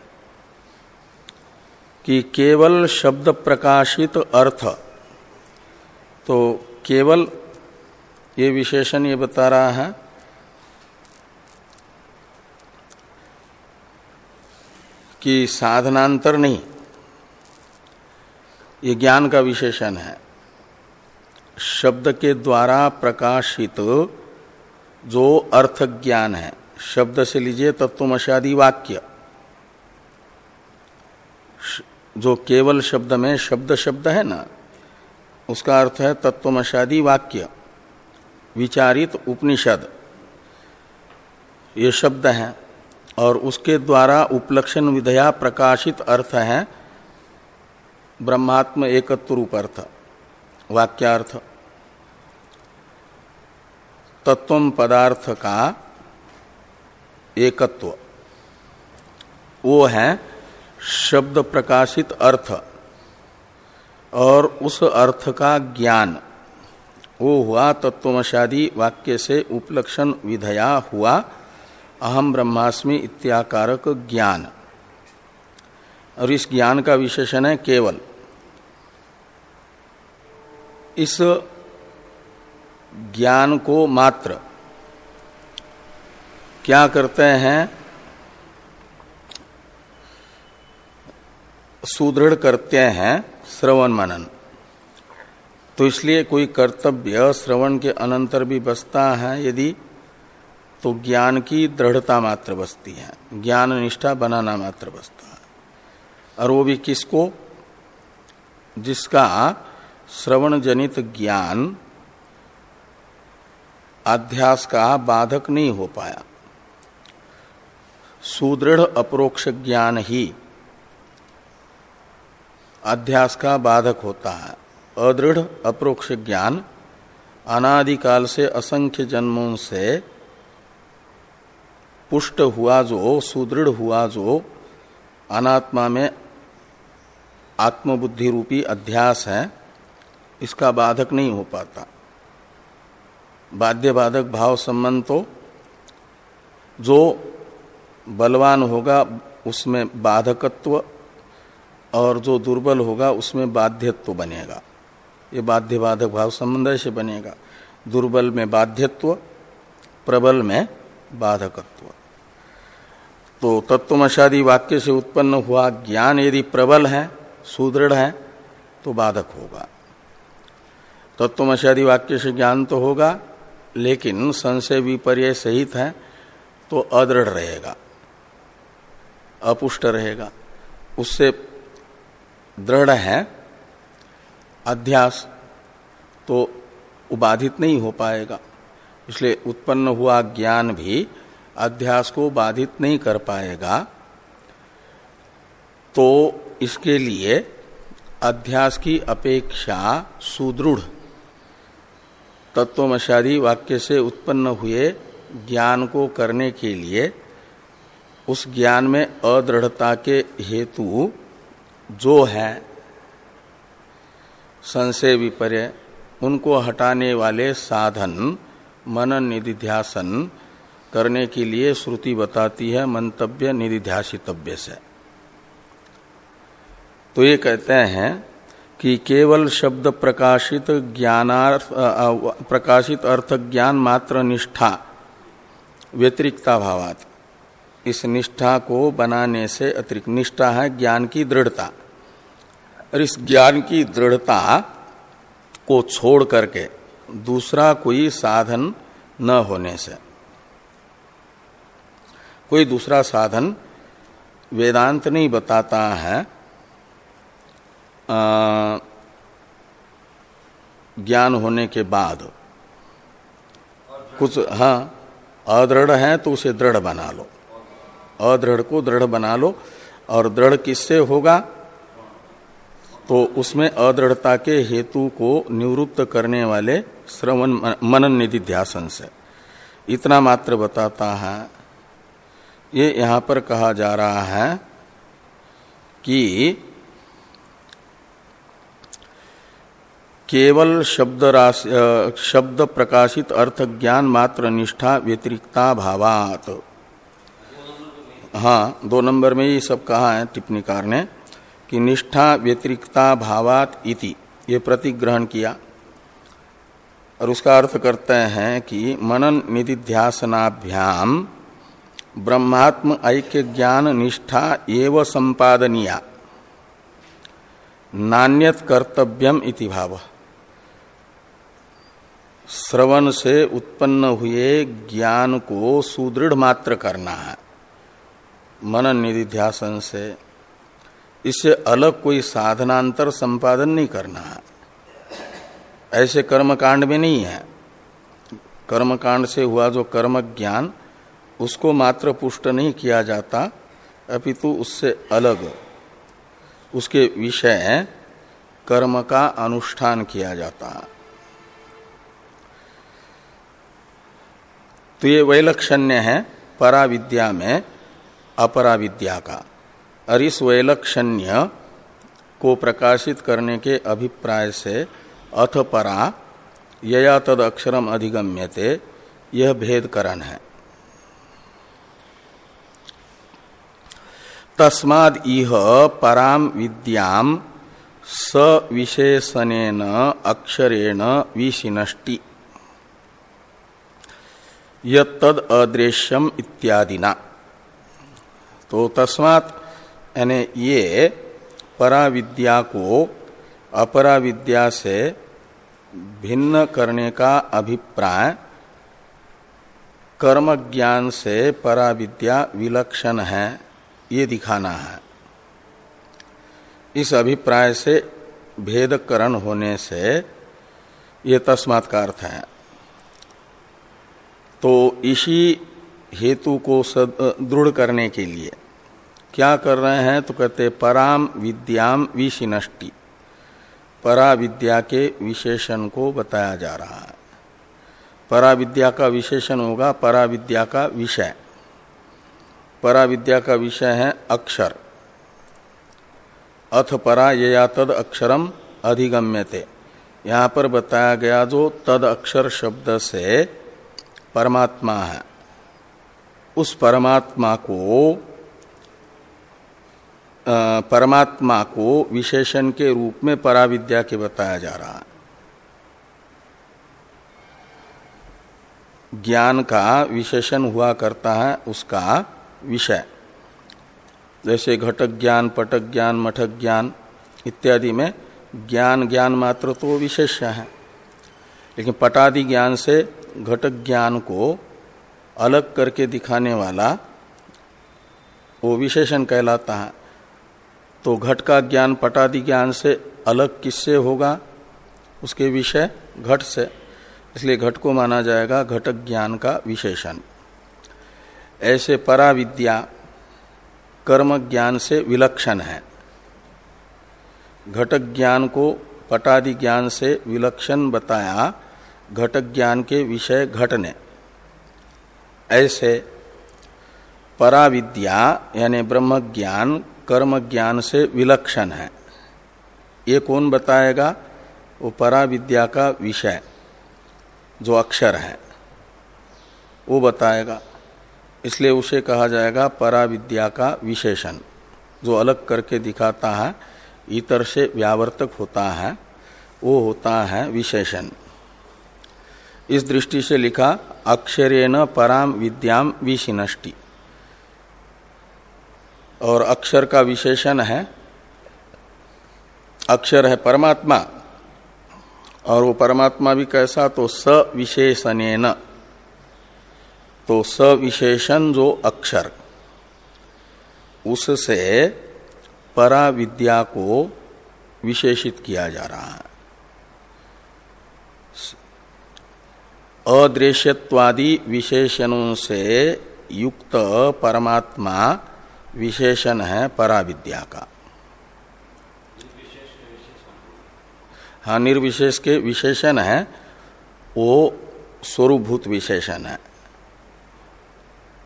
कि केवल शब्द प्रकाशित अर्थ तो केवल ये विशेषण ये बता रहा है कि साधनांतर नहीं। ये ज्ञान का विशेषण है। शब्द के द्वारा प्रकाशित जो अर्थ ज्ञान है, शब्द से लीजिए तत्वमशादी वाक्य। जो केवल शब्द में शब्द शब्द है ना, उसका अर्थ है तत्वमशादी वाक्य, विचारित उपनिषद। ये शब्द हैं। और उसके द्वारा उपलक्षण विधया प्रकाशित अर्थ है ब्रह्मात्म एकत्व रूप अर्थ, वाक्यार्थ। तत्व पदार्थ का एकत्व। वो है शब्द प्रकाशित अर्थ और उस अर्थ का ज्ञान। वो हुआ तत्वमशादी वाक्य से उपलक्षण विधया हुआ अहम ब्रह्मास्मि इत्याकारक ज्ञान। और इस ज्ञान का विशेषण है केवल। इस ज्ञान को मात्र क्या करते हैं? सुदृढ़ करते हैं श्रवण मनन। तो इसलिए कोई कर्तव्य श्रवण के अनंतर भी बसता है, यदि तो ज्ञान की दृढ़ता मात्र बसती है। ज्ञान निष्ठा बनाना मात्र बसता है। और वो भी किसको? जिसका श्रवण जनित ज्ञान अध्यास का बाधक नहीं हो पाया। सुदृढ़ अप्रोक्ष ज्ञान ही अध्यास का बाधक होता है। अदृढ़ अप्रोक्ष ज्ञान अनादिकाल से असंख्य जन्मों से पुष्ट हुआ जो, सुदृढ़ हुआ जो, अनात्मा में आत्मबुद्धि रूपी अध्यास है, इसका बाधक नहीं हो पाता। बाध्य बाधक भाव संबंध तो जो बलवान होगा, उसमें बाधकत्व और जो दुर्बल होगा, उसमें बाध्यत्व बनेगा। ये बाध्य बाधक भाव संबंध से बनेगा। दुर्बल में बाध्यत्व, प्रबल में बाधकत्व। तो तत्वमशादी वाक्य से उत्पन्न हुआ ज्ञान यदि प्रबल है, सुदृढ़ है तो बाधक होगा। तत्वमशादी वाक्य से ज्ञान तो होगा, लेकिन संशय विपर्य सहित है तो अदृढ़ रहेगा, अपुष्ट रहेगा। उससे दृढ़ है, अध्यास तो उबाधित नहीं हो पाएगा। इसलिए उत्पन्न हुआ ज्ञान भी अध्यास को बाधित नहीं कर पाएगा तो इसके लिए अध्यास की अपेक्षा सुदृढ़ तत्वमशादी वाक्य से उत्पन्न हुए ज्ञान को करने के लिए उस ज्ञान में अदृढ़ता के हेतु जो है, संशय विपर्य, उनको हटाने वाले साधन मनन निधिध्यासन करने के लिए श्रुति बताती है, मंतव्य निधिध्यासितव्य से। तो ये कहते हैं कि केवल शब्द प्रकाशित ज्ञानार्थ प्रकाशित अर्थ ज्ञान मात्र निष्ठा, व्यतिरिक्ता भावात। इस निष्ठा को बनाने से अतिरिक्त निष्ठा है ज्ञान की दृढ़ता। और इस ज्ञान की दृढ़ता को छोड़ करके दूसरा कोई साधन न होने से। कोई दूसरा साधन वेदांत नहीं बताता है। ज्ञान होने के बाद कुछ हाँ अदृढ़ है तो उसे दृढ़ बना लो। अदृढ़ को दृढ़ बना लो। और दृढ़ किससे होगा? तो उसमें अदृढ़ता के हेतु को निवृत्त करने वाले श्रवण मनन निधि ध्यासन से। इतना मात्र बताता है। ये यहाँ पर कहा जा रहा है कि केवल शब्द शब्द प्रकाशित अर्थ ज्ञान मात्र निष्ठा व्यतिरिक्ता भावात। हाँ दो नंबर में ये सब कहा है टिप्पणीकार ने कि निष्ठा व्यतिरिक्ता भावात इति, ये प्रतिग्रहण किया। और उसका अर्थ करते हैं कि मनन निधिध्यासनाभ्याम ब्रह्मात्म ऐक्य ज्ञान निष्ठा एव संपादनीया। नान्यत कर्तव्यम इति भाव। श्रवण से उत्पन्न हुए ज्ञान को सुदृढ़ मात्र करना है। मनन निधिध्यासन से इससे अलग कोई साधनांतर संपादन नहीं करना है। ऐसे कर्म कांड में नहीं है। कर्मकांड से हुआ जो कर्म ज्ञान उसको मात्र पुष्ट नहीं किया जाता, अपितु उससे अलग। उसके विषय कर्म का अनुष्ठान किया जाता। तो ये वैलक्षण्य है पराविद्या में अपरा विद्या का। और इस वैलक्षण्य को प्रकाशित करने के अभिप्राय से अथ परा यया तद अक्षरम अधिगम्यते, यह भेदकरण है। तस्माद इह पराम विद्याम स विशेषण अक्षरेण विशिनष्टि। यद अदृश्यम इत्यादि ना तो तस्मात यानी ये पराविद्या को अपराविद्या से भिन्न करने का अभिप्राय कर्म ज्ञान से पराविद्या विलक्षण है। ये दिखाना है। इस अभिप्राय से भेदकरण होने से ये तस्मात अर्थ है। तो इसी हेतु को दृढ़ करने के लिए क्या कर रहे हैं तो कहते पराम विद्याम विशिनष्टि। परा विद्या के विशेषण को बताया जा रहा है। परा विद्या का विशेषण होगा परा विद्या का विषय। परा विद्या का विषय है अक्षर। अथ परा ये या तद अक्षरम अधिगम्यते। यहाँ पर बताया गया जो तद अक्षर शब्द से परमात्मा है, उस परमात्मा को परमात्मा को विशेषण के रूप में पराविद्या के बताया जा रहा है। ज्ञान का विशेषण हुआ करता है, उसका विषय। जैसे घटक ज्ञान, पटक ज्ञान, मठक ज्ञान इत्यादि में ज्ञान ज्ञान मात्र तो विशेष है। लेकिन पटादि ज्ञान से घटक ज्ञान को अलग करके दिखाने वाला वो विशेषण कहलाता है। तो घट का ज्ञान, पटादि ज्ञान से अलग किससे होगा? उसके विषय घट से। इसलिए घट को माना जाएगा घटक ज्ञान का विशेषण। ऐसे पराविद्या कर्म ज्ञान से विलक्षण है। घटक ज्ञान को पटादि ज्ञान से विलक्षण बताया, घटक ज्ञान के विषय घटने। ऐसे पराविद्या यानी ब्रह्म ज्ञान कर्म ज्ञान से विलक्षण है। ये कौन बताएगा? वो पराविद्या का विषय, जो अक्षर है। वो बताएगा इसलिए उसे कहा जाएगा परा विद्या का विशेषण। जो अलग करके दिखाता है, इतर से व्यावर्तक होता है, वो होता है विशेषण। इस दृष्टि से लिखा, अक्षरेण पराम विद्याम विशिनष्टि। और अक्षर का विशेषण है, अक्षर है परमात्मा। और वो परमात्मा भी कैसा तो सविशेषण तो सविशेषण जो अक्षर, उससे परा विद्या को विशेषित किया जा रहा है। अदृश्यवादी विशेषणों से युक्त परमात्मा विशेषण है पराविद्या का। हाँ निर्विशेष के विशेषण है, वो स्वरूभूत विशेषण है।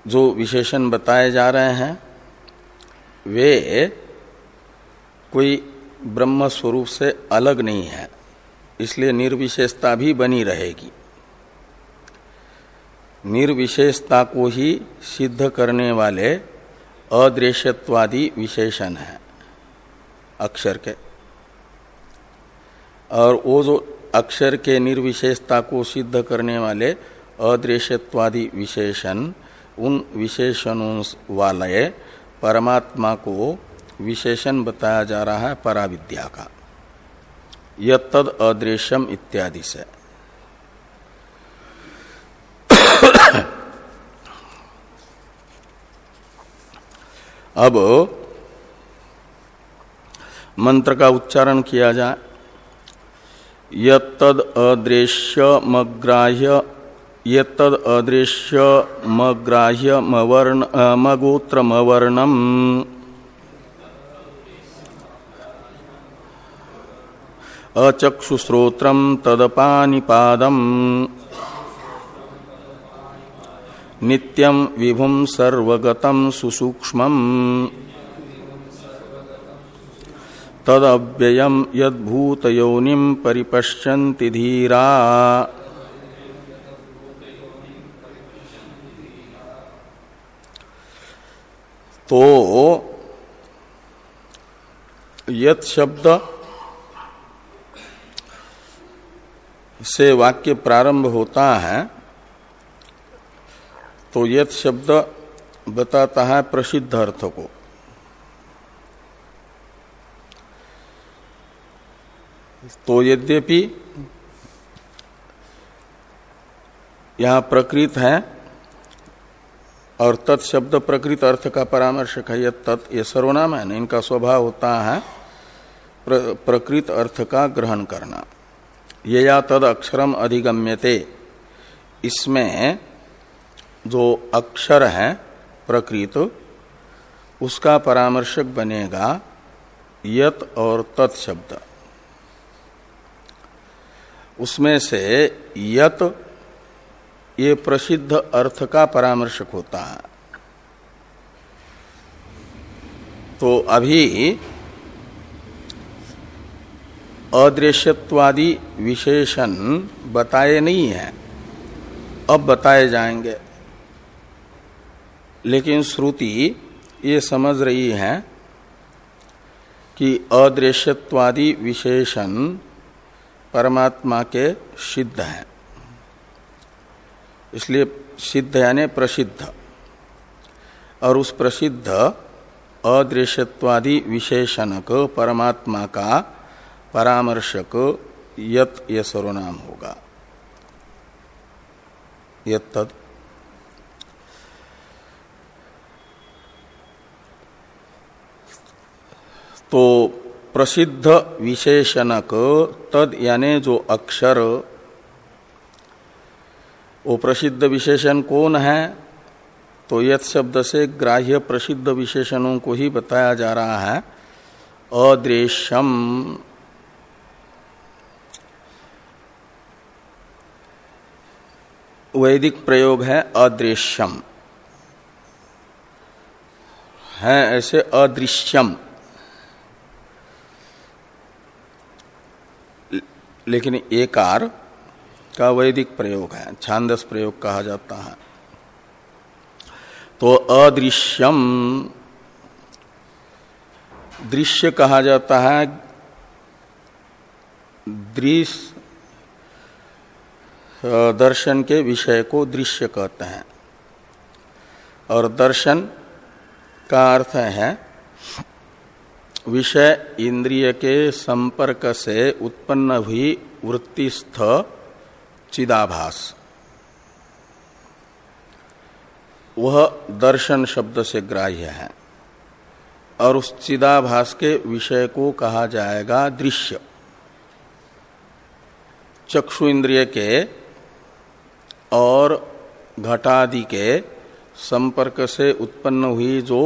जो विशेषण बताए जा रहे हैं, वे कोई ब्रह्म स्वरूप से अलग नहीं है, इसलिए निर्विशेषता भी बनी रहेगी। निर्विशेषता को ही सिद्ध करने वाले अदृश्यत्वादी विशेषण है, अक्षर के। और वो जो अक्षर के निर्विशेषता को सिद्ध करने वाले अदृश्यत्वादी विशेषण उन विशेषणों वाले परमात्मा को विशेषण बताया जा रहा है पराविद्या का। यद अदृश्यम इत्यादि से। अब मंत्र का उच्चारण किया जाए। यद अदृश्य यद अदृश्य मग्राह्य मवर्ण मगोत्र मवर्णम अचक्षुश्रोत्र तदपानिपादम। नित्यम विभुम सर्वगतम सुसूक्ष्म तदव्ययम यदूत योनिम परिपश्यन्ति धीरा। तो यत शब्द से वाक्य प्रारंभ होता है तो यथ शब्द बताता है प्रसिद्ध अर्थ को। तो यद्यपि यहाँ प्रकृत है और तत्शब्द प्रकृत अर्थ का परामर्शक है यह तत् ये सर्वनाम है ना इनका स्वभाव होता है प्र, प्रकृत अर्थ का ग्रहण करना। ये या तद अक्षरम अधिगम्यते। इसमें जो अक्षर है प्रकृत उसका परामर्शक बनेगा यत और तत् शब्द। उसमें से यत ये प्रसिद्ध अर्थ का परामर्शक होता है। तो अभी अदृश्यत्वादी विशेषण बताए नहीं है। अब बताए जाएँगे। लेकिन श्रुति ये समझ रही है कि अदृश्यत्वादी विशेषण परमात्मा के सिद्ध है। इसलिए सिद्ध यानी प्रसिद्ध। और उस प्रसिद्ध अदृश्यत्वादी विशेषणक परमात्मा का परामर्शक यत ये सर्वनाम होगा। यत तद तो प्रसिद्ध विशेषणक तद यानी जो अक्षर वो प्रसिद्ध विशेषण कौन है? तो यथ शब्द से ग्राह्य प्रसिद्ध विशेषणों को ही बताया जा रहा है। अदृश्यम। वैदिक प्रयोग है अदृश्यम। है ऐसे अदृश्यम। लेकिन एकार का वैदिक प्रयोग है, छांदस प्रयोग कहा जाता है। तो अदृश्यम, दृश्य कहा जाता है, दृश्य दर्शन के विषय को दृश्य कहते हैं। और दर्शन का अर्थ है, विषय इंद्रिय के संपर्क से उत्पन्न हुई वृत्तिस्थ चिदाभास। वह दर्शन शब्द से ग्राह्य है और उस चिदाभास के विषय को कहा जाएगा दृश्य। चक्षु इंद्रिय के और घटादि के संपर्क से उत्पन्न हुई जो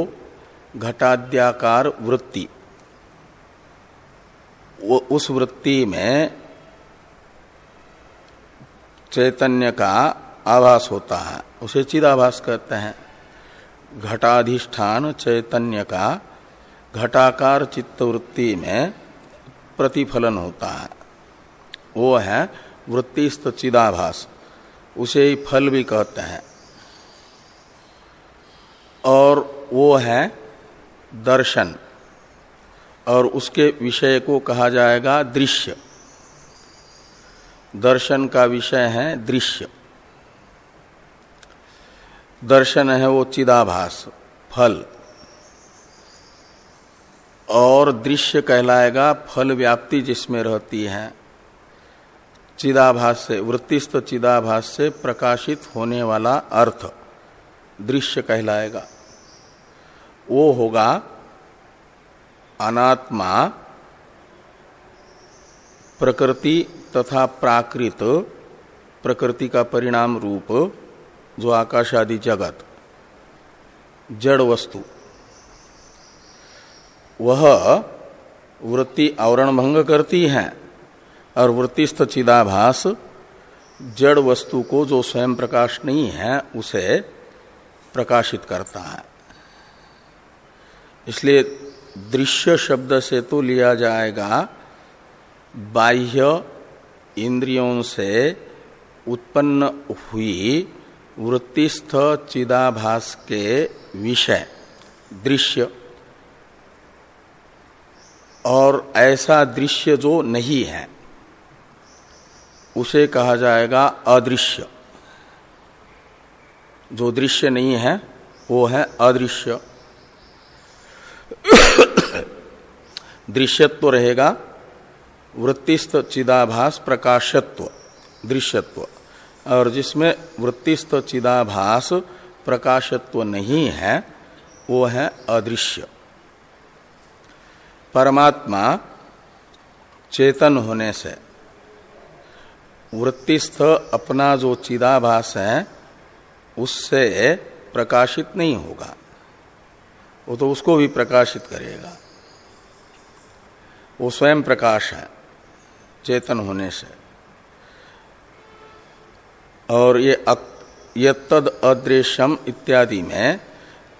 घटाद्याकार वृत्ति उस वृत्ति में चैतन्य का आभास होता है, उसे चिदाभास कहते हैं। घटाधिष्ठान चैतन्य का घटाकार चित्तवृत्ति में प्रतिफलन होता है। वो है वृत्तिस्त चिदाभास, उसे ही फल भी कहते हैं। और वो है दर्शन, और उसके विषय को कहा जाएगा दृश्य। दर्शन का विषय है दृश्य। दर्शन है वो चिदाभास, फल। और दृश्य कहलाएगा फल व्याप्ति जिसमें रहती है। चिदाभास से, वृत्तिस्थ चिदाभास से प्रकाशित होने वाला अर्थ दृश्य कहलाएगा। वो होगा अनात्मा, प्रकृति तथा प्राकृत प्रकृति का परिणाम रूप जो आकाश आदि जगत। जड़ वस्तु। वह वृत्ति आवरण भंग करती है और वृत्तिस्थ चिदाभास जड़ वस्तु को जो स्वयं प्रकाश नहीं है, उसे प्रकाशित करता है। इसलिए दृश्य शब्द से तो लिया जाएगा बाह्य इंद्रियों से उत्पन्न हुई वृत्तिस्थ चिदाभास के विषय, दृश्य। और ऐसा दृश्य जो नहीं है, उसे कहा जाएगा अदृश्य। जो दृश्य नहीं है, वो है अदृश्य। दृश्यत्व रहेगा वृत्तिस्थ चिदाभास प्रकाशत्व, दृश्यत्व। और जिसमें वृत्तिस्थ चिदाभास प्रकाशत्व नहीं है, वो है अदृश्य। परमात्मा चेतन होने से, वृत्तिस्थ अपना जो चिदाभास है, उससे प्रकाशित नहीं होगा। वो तो उसको भी प्रकाशित करेगा। वो स्वयं प्रकाश है। चेतन होने से। और ये तद अदृश्यम इत्यादि में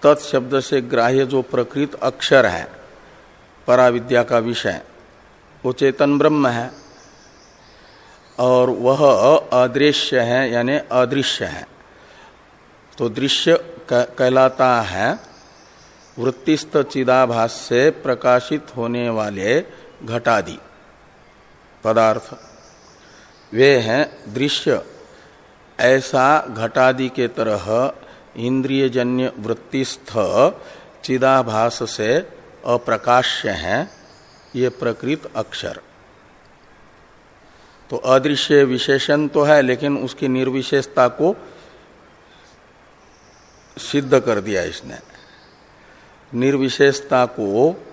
तत्शब्द से ग्राह्य जो प्रकृत अक्षर है, पराविद्या का विषय, वो चेतन ब्रह्म है। और वह अदृश्य है, यानी अदृश्य है। तो दृश्य कहलाता है वृत्तिस्त चिदाभास से प्रकाशित होने वाले घटादि। पदार्थ। वे हैं दृश्य। ऐसा घटादि के तरह इंद्रियजन्य वृत्तिस्थ चिदाभास से अप्रकाश्य हैं, ये प्रकृत अक्षर। तो अदृश्य विशेषण तो है, लेकिन उसकी निर्विशेषता को सिद्ध कर दिया इसने। निर्विशेषता को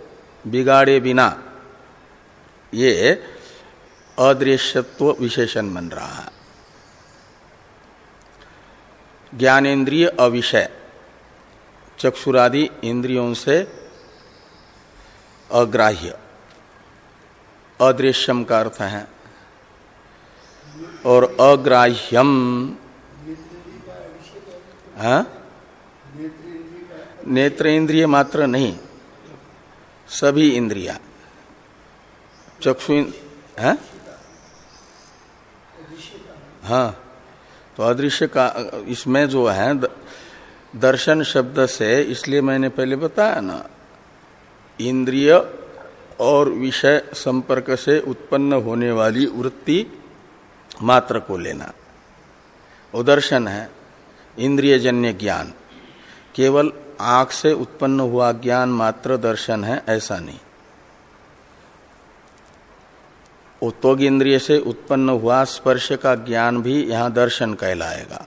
बिगाड़े बिना ये अदृश्यत्व विशेषण बन रहा है। ज्ञानेन्द्रिय अविषय, चक्षुरादि इंद्रियों से अग्राह्य। अदृश्यम का अर्थ है, और अग्राह्यम हाँ? नेत्र इंद्रिय मात्र नहीं, सभी इंद्रिया। चक्षु है? हाँ। तो अदृश्य का, इसमें जो है दर्शन शब्द से इसलिए मैंने पहले बताया ना, इंद्रिय और विषय संपर्क से उत्पन्न होने वाली वृत्ति मात्र को लेना। वो दर्शन है, इंद्रियजन्य ज्ञान। केवल आँख से उत्पन्न हुआ ज्ञान मात्र दर्शन है, ऐसा नहीं। उत्तोग इंद्रिय से उत्पन्न हुआ स्पर्श का ज्ञान भी यहाँ दर्शन कहलाएगा।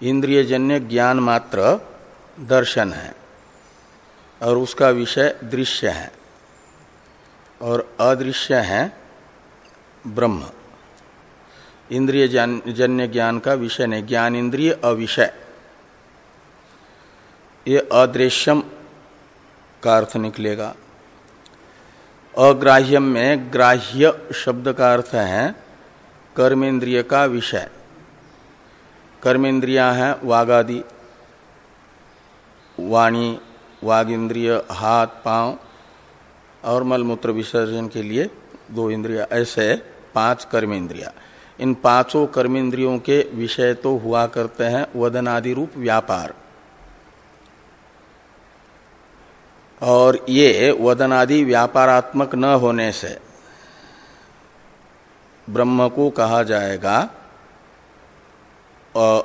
इंद्रियजन्य ज्ञान मात्र दर्शन है और उसका विषय दृश्य है और अदृश्य है ब्रह्म। इंद्रिय जन्य ज्ञान का विषय नहीं, ज्ञान इंद्रिय अविषय। ये अदृश्यम का अर्थ निकलेगा। अग्राह्यम में ग्राह्य शब्द का अर्थ है कर्मेंद्रिय का विषय। कर्मेंद्रिया है वागादि, वाणी वाग इंद्रिय हाथ, पाँव और मलमूत्र विसर्जन के लिए दो इंद्रिया, ऐसे पाँच कर्मेंद्रिया। इन पाँचों कर्मेंद्रियों के विषय तो हुआ करते हैं वदनादि रूप व्यापार। और ये वदनादि व्यापारात्मक न होने से ब्रह्म को कहा जाएगा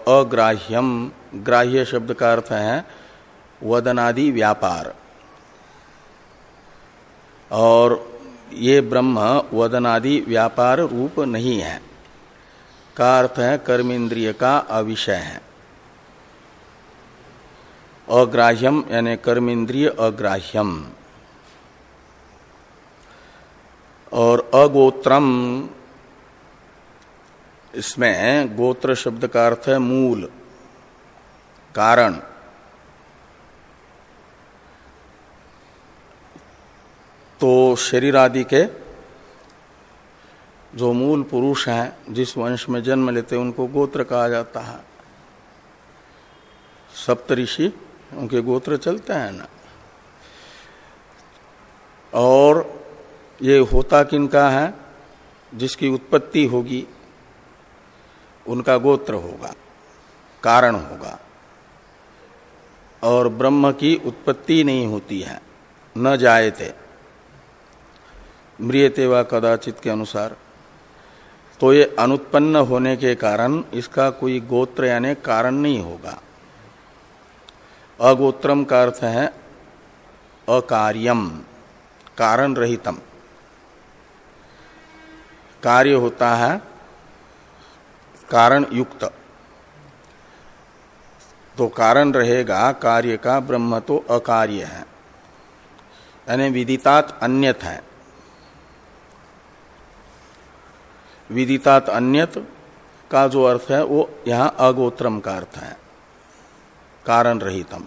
अग्राह्यम। ग्राह्य शब्द का अर्थ है वदनादि व्यापार। और ये ब्रह्म वदनादि व्यापार रूप नहीं है। का अर्थ है कर्मेंद्रिय का अविषय है। अग्राह्यम, यानी कर्म इंद्रिय अग्राह्यम। और अगोत्रम, इसमें गोत्र शब्द का अर्थ है मूल, कारण। तो शरीर आदि के जो मूल पुरुष हैं, जिस वंश में जन्म लेते हैं, उनको गोत्र कहा जाता है। सप्तऋषि उनके गोत्र चलते हैं ना। और ये होता किनका है? जिसकी उत्पत्ति होगी, उनका गोत्र होगा, कारण होगा। और ब्रह्म की उत्पत्ति नहीं होती है, न जायते मृियते व कदाचित के अनुसार। तो ये अनुत्पन्न होने के कारण इसका कोई गोत्र यानी कारण नहीं होगा। अगोत्रम का अर्थ है अकार्यम, कारण रहितम। कार्य होता है कारण युक्त। तो कारण रहेगा कार्य का, ब्रह्म तो अकार्य है। यानी विदितात अन्यत है। विदितात अन्यत का जो अर्थ है, वो यहाँ अगोत्रम का अर्थ है। कारण रहितम।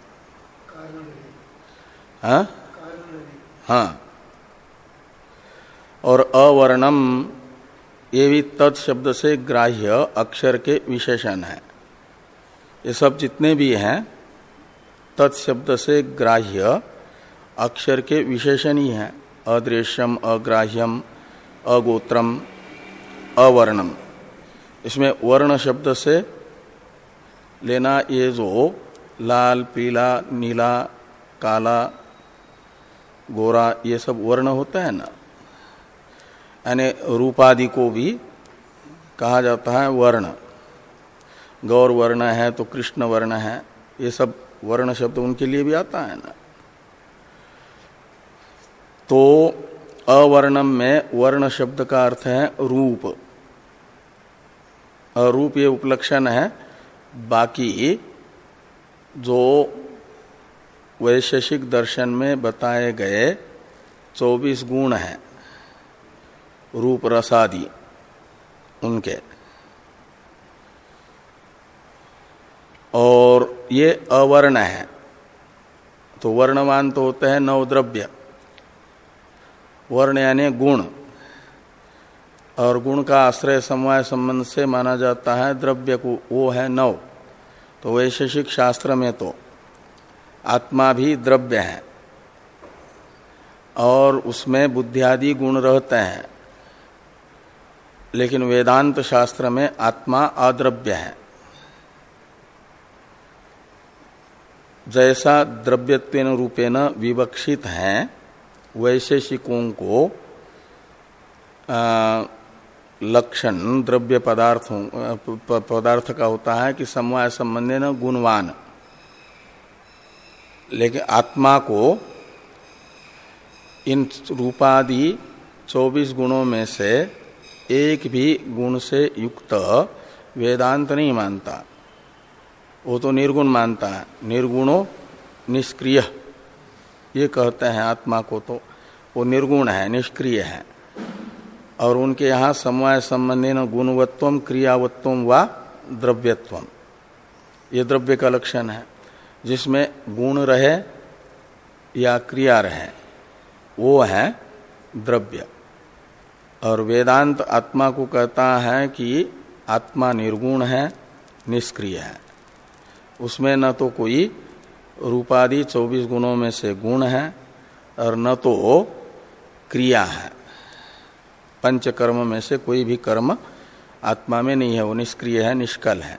हाँ? हाँ। और अवर्णम, ये भी तत् शब्द से ग्राह्य अक्षर के विशेषण है। ये सब जितने भी हैं, तत्शब्द से ग्राह्य अक्षर के विशेषण ही हैं। अदृश्यम, अग्राह्यम, अगोत्रम, अवर्णम। इसमें वर्ण शब्द से लेना ये जो लाल, पीला, नीला, काला, गोरा, ये सब वर्ण होता है ना। यानी रूपादि को भी कहा जाता है वर्ण। गौर वर्ण है तो कृष्ण वर्ण है, ये सब वर्ण शब्द उनके लिए भी आता है ना। तो अवर्णम में वर्ण शब्द का अर्थ है रूप। रूप ये उपलक्षण है, बाकी जो वैशेषिक दर्शन में बताए गए 24 गुण हैं, रूप रसादि उनके। और ये अवर्ण है। तो वर्णवान तो होते हैं नवद्रव्य। वर्ण यानी गुण। और गुण का आश्रय समवाय संबंध से माना जाता है द्रव्य को, वो है नव। तो वैशेषिक शास्त्र में तो आत्मा भी द्रव्य है और उसमें बुद्धियादि गुण रहते हैं। लेकिन वेदांत शास्त्र में आत्मा अद्रव्य है। जैसा द्रव्यत्व रूपेण विवक्षित हैं वैशेषिकों को आ, लक्षण, द्रव्य पदार्थों पदार्थ का होता है कि समवाय संबंध न गुणवान। लेकिन आत्मा को इन रूपादि 24 गुणों में से एक भी गुण से युक्त वेदांत नहीं मानता। वो तो निर्गुण मानता है। निर्गुणो निष्क्रिय। ये कहते हैं आत्मा को तो। वो निर्गुण है, निष्क्रिय है। और उनके यहाँ समवाय संबंधी न गुणवत्व क्रियावत्व व द्रव्यत्व ये द्रव्य का लक्षण है, जिसमें गुण रहे या क्रिया रहे, वो है द्रव्य। और वेदांत आत्मा को कहता है कि आत्मा निर्गुण है, निष्क्रिय है। उसमें न तो कोई रूपादि 24 गुणों में से गुण है, और न तो क्रिया है। पंच कर्म में से कोई भी कर्म आत्मा में नहीं है, वो निष्क्रिय है, निष्कल है।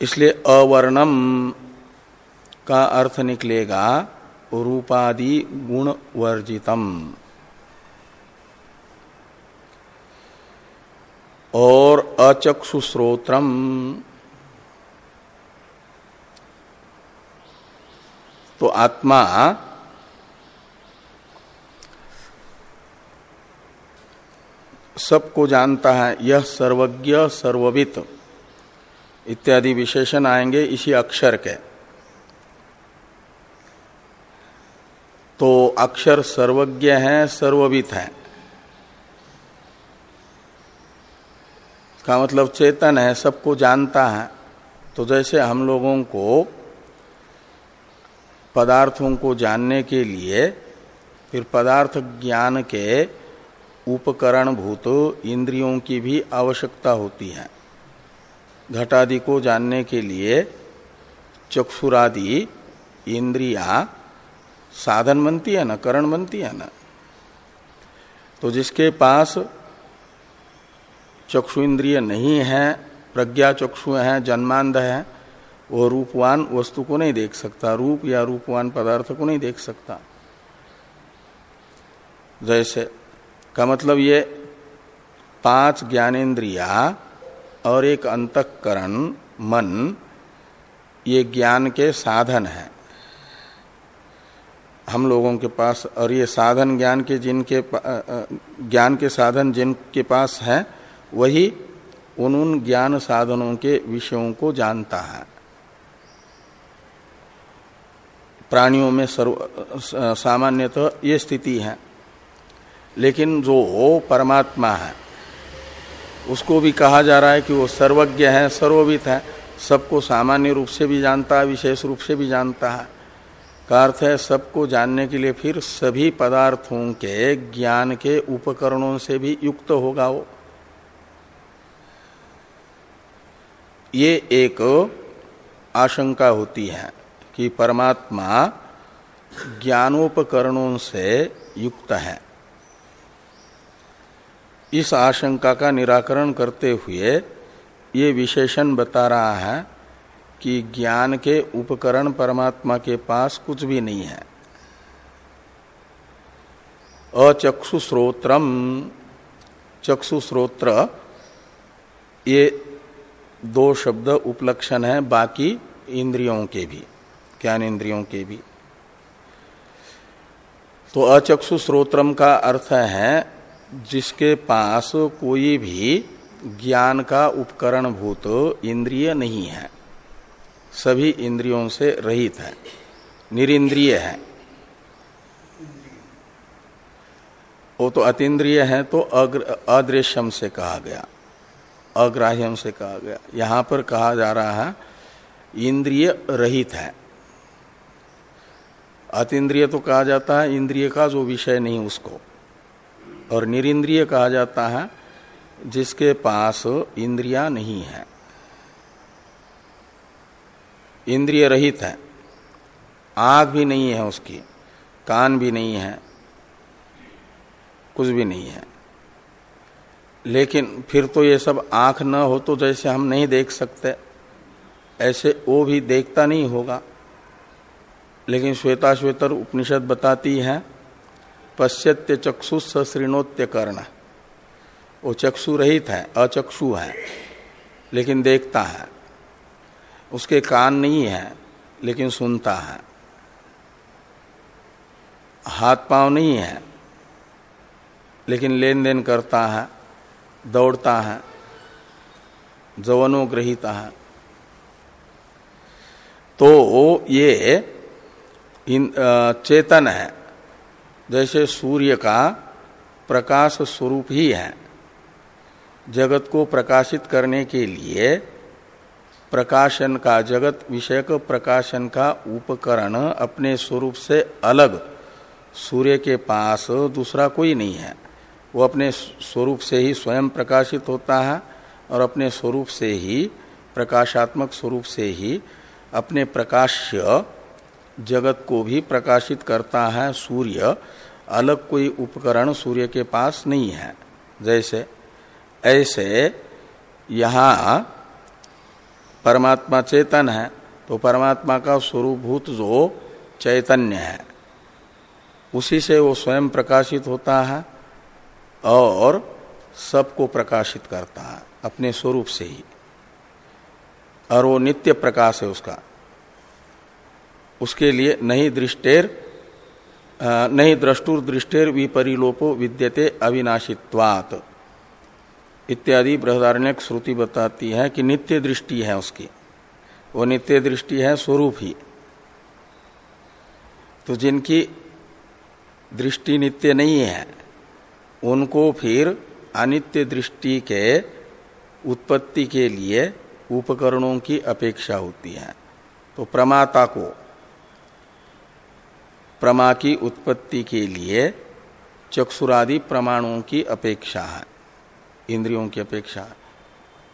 इसलिए अवर्णम का अर्थ निकलेगा, रूपादि गुण वर्जितम और अचक्षु श्रोत्रम तो आत्मा सबको जानता है, यह सर्वज्ञ, सर्ववित। इत्यादि विशेषण आएँगे इसी अक्षर के। तो अक्षर सर्वज्ञ है, सर्ववित है। का मतलब चेतन है, सबको जानता है। तो जैसे हम लोगों को पदार्थों को जानने के लिए, फिर पदार्थ ज्ञान के उपकरण भूत इंद्रियों की भी आवश्यकता होती है। घटादि को जानने के लिए चक्षुरादि इंद्रिया साधन बनती है ना, करण बनती है ना? तो जिसके पास चक्षु इंद्रिय नहीं है, प्रज्ञा चक्षु है, जन्मांध है, वो रूपवान वस्तु को नहीं देख सकता, रूप या रूपवान पदार्थ को नहीं देख सकता। जैसे का मतलब ये पाँच ज्ञानेन्द्रिया और एक अंतकरण, मन, ये ज्ञान के साधन है। हम लोगों के पास, और ये साधन ज्ञान के जिनके ज्ञान के साधन जिनके पास है, वही उन उन ज्ञान साधनों के विषयों को जानता है। प्राणियों में सर्व सामान्यतः तो ये स्थिति है। लेकिन जो परमात्मा है, उसको भी कहा जा रहा है कि वो सर्वज्ञ है सर्ववित है, सबको सामान्य रूप से भी जानता है, विशेष रूप से भी जानता है। का अर्थ है, सबको जानने के लिए फिर सभी पदार्थों के ज्ञान के उपकरणों से भी युक्त होगा वो। ये एक आशंका होती है कि परमात्मा ज्ञानोपकरणों से युक्त है। इस आशंका का निराकरण करते हुए ये विशेषण बता रहा है कि ज्ञान के उपकरण परमात्मा के पास कुछ भी नहीं है। अचक्षु श्रोत्रम चक्षु श्रोत्र ये दो शब्द उपलक्षण है, बाकी इंद्रियों के भी, ज्ञान इंद्रियों के भी। तो अचक्षु श्रोत्रम का अर्थ है जिसके पास कोई भी ज्ञान का उपकरण भूत इंद्रिय नहीं है। सभी इंद्रियों से रहित है, निरिंद्रिय है। वो तो अतीन्द्रिय है तो अदृश्यम से कहा गया, अग्राह्यम से कहा गया। यहाँ पर कहा जा रहा है, इंद्रिय रहित है। अतीन्द्रिय तो कहा जाता है, इंद्रिय का जो विषय नहीं उसको। और निरिंद्रिय कहा जाता है, जिसके पास इंद्रिया नहीं है। इंद्रिय रहित है। आँख भी नहीं है उसकी, कान भी नहीं है, कुछ भी नहीं है। लेकिन फिर तो ये सब आँख न हो तो जैसे हम नहीं देख सकते, ऐसे वो भी देखता नहीं होगा। लेकिन श्वेता श्वेतर उपनिषद बताती है पश्यत्य चक्षुष श्रृणोत्य कर्ण। वो चक्षु रहित है, अचक्षु है, लेकिन देखता है। उसके कान नहीं है, लेकिन सुनता है। हाथ पाँव नहीं है, लेकिन लेन देन करता है, दौड़ता है, जवनो ग्रहिता है। तो ये इन चेतन है। जैसे सूर्य का प्रकाश स्वरूप ही है। जगत को प्रकाशित करने के लिए प्रकाशन का, जगत विषयक प्रकाशन का उपकरण अपने स्वरूप से अलग। सूर्य के पास दूसरा कोई नहीं है। वो अपने स्वरूप से ही स्वयं प्रकाशित होता है और अपने स्वरूप से ही प्रकाशात्मक स्वरूप से ही अपने प्रकाश्य जगत को भी प्रकाशित करता है सूर्य। अलग कोई उपकरण सूर्य के पास नहीं है। जैसे, ऐसे यहाँ परमात्मा चेतन है तो परमात्मा का स्वरूपभूत जो चैतन्य है, उसी से वो स्वयं प्रकाशित होता है और सबको प्रकाशित करता है, अपने स्वरूप से ही। और वो नित्य प्रकाश है उसका। उसके लिए नहीं दृष्टेर नहीं द्रष्टुर दृष्टेर विपरिलोपो विद्यते अविनाशित्वात। इत्यादि बृहदारण्यक श्रुति बताती है कि नित्य दृष्टि है उसकी। वो नित्य दृष्टि है स्वरूप ही। तो जिनकी दृष्टि नित्य नहीं है, उनको फिर अनित्य दृष्टि के उत्पत्ति के लिए उपकरणों की अपेक्षा होती है। तो प्रमाता को प्रमा की उत्पत्ति के लिए चक्षुरादि प्रमाणों की अपेक्षा है, इंद्रियों की अपेक्षा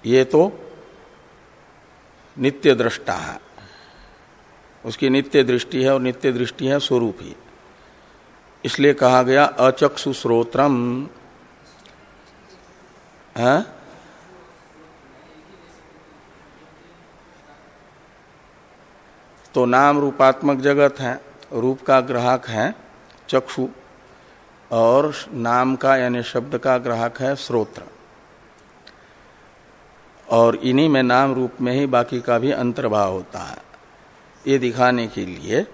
ये तो नित्य दृष्टा है। उसकी नित्य दृष्टि है और नित्य दृष्टि है स्वरूप ही। इसलिए कहा गया अचक्षु श्रोत्रम है? तो नाम रूपात्मक जगत है। रूप का ग्राहक है, चक्षु, और नाम का यानी शब्द का ग्राहक है श्रोत्र और इन्हीं में नाम रूप में ही बाकी का भी अंतर्भाव होता है। ये दिखाने के लिए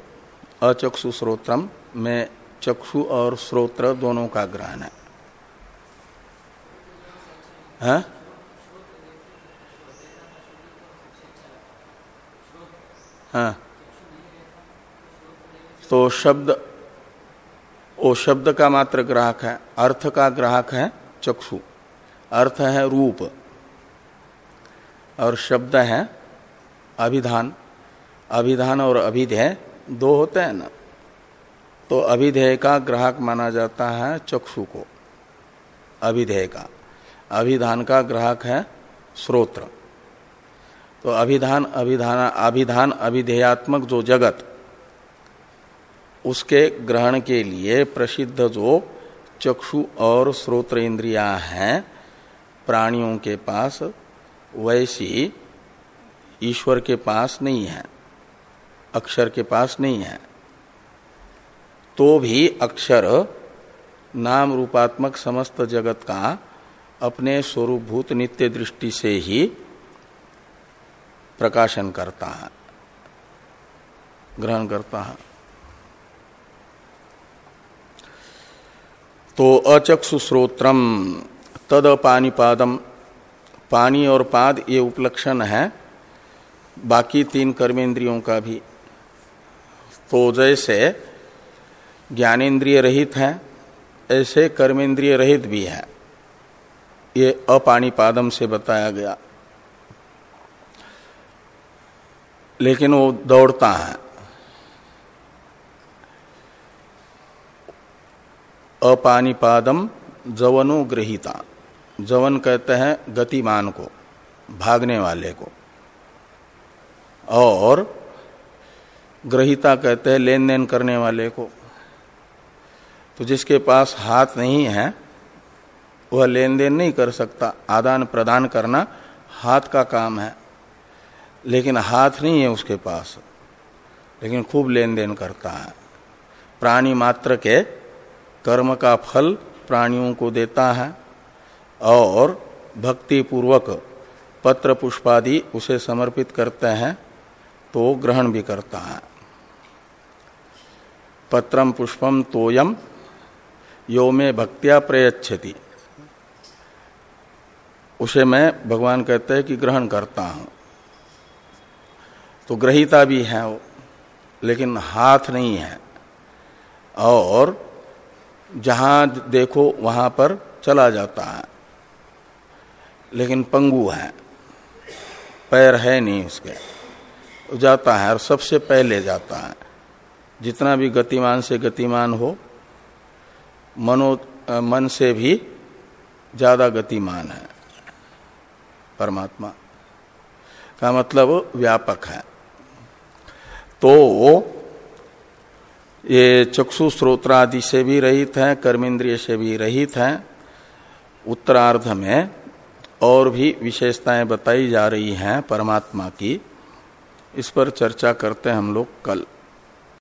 अचक्षु श्रोत्रम में चक्षु और श्रोत्र दोनों का ग्रहण है। हा? हाँ। तो शब्द, वो शब्द का मात्र ग्राहक है, अर्थ का ग्राहक है चक्षु। अर्थ है रूप और शब्द है अभिधान। अभिधान और अभिधेय दो होते हैं ना। तो अभिधेय का ग्राहक माना जाता है चक्षु को। अभिधेय का। अभिधान का ग्राहक है श्रोत्र तो अभिधान अभिधान अभिधान, अभिधेयात्मक जो जगत उसके ग्रहण के लिए प्रसिद्ध जो चक्षु और श्रोत्र इंद्रिया हैं, प्राणियों के पास, वैसी ईश्वर के पास नहीं है, अक्षर के पास नहीं है। तो भी अक्षर नाम रूपात्मक समस्त जगत का अपने स्वरूपभूत नित्य दृष्टि से ही प्रकाशन करता है, ग्रहण करता है। तो अचक्षु श्रोत्रम तद पानीपादम। पानी और पाद ये उपलक्षण है। बाकी तीन कर्मेंद्रियों का भी। तो जैसे ज्ञानेन्द्रिय रहित हैं, ऐसे कर्मेंद्रिय रहित भी है। ये अपाणीपादम से बताया गया। लेकिन वो दौड़ता है। अपानिपादम जवनो ग्रहिता जवन कहते हैं गतिमान को, भागने वाले को। और ग्रहिता कहते हैं लेन देन करने वाले को। तो जिसके पास हाथ नहीं है, वह लेन देन नहीं कर सकता। आदान प्रदान करना हाथ का काम है। लेकिन हाथ नहीं है उसके पास, लेकिन खूब लेन देन करता है। प्राणी मात्र के कर्म का फल प्राणियों को देता है और भक्ति पूर्वक पत्र पुष्पादि उसे समर्पित करते हैं तो ग्रहण भी करता है। पत्रम पुष्पम तोयम, यो में भक्तिया प्रयच्छति। उसे मैं भगवान कहते हैं कि ग्रहण करता हूँ। तो ग्रहिता भी है वो, लेकिन हाथ नहीं है। और जहाँ देखो वहाँ पर चला जाता है। लेकिन पंगु है। पैर है नहीं उसके। जाता है और सबसे पहले जाता है। जितना भी गतिमान से गतिमान हो, मनो मन से भी ज़्यादा गतिमान है। परमात्मा का मतलब व्यापक है। तो ये चक्षु स्रोत्रादि से भी रहित हैं, कर्मेंद्रिय से भी रहित हैं। उत्तरार्ध में और भी विशेषताएँ बताई जा रही हैं परमात्मा की। इस पर चर्चा करते हैं हम लोग कल।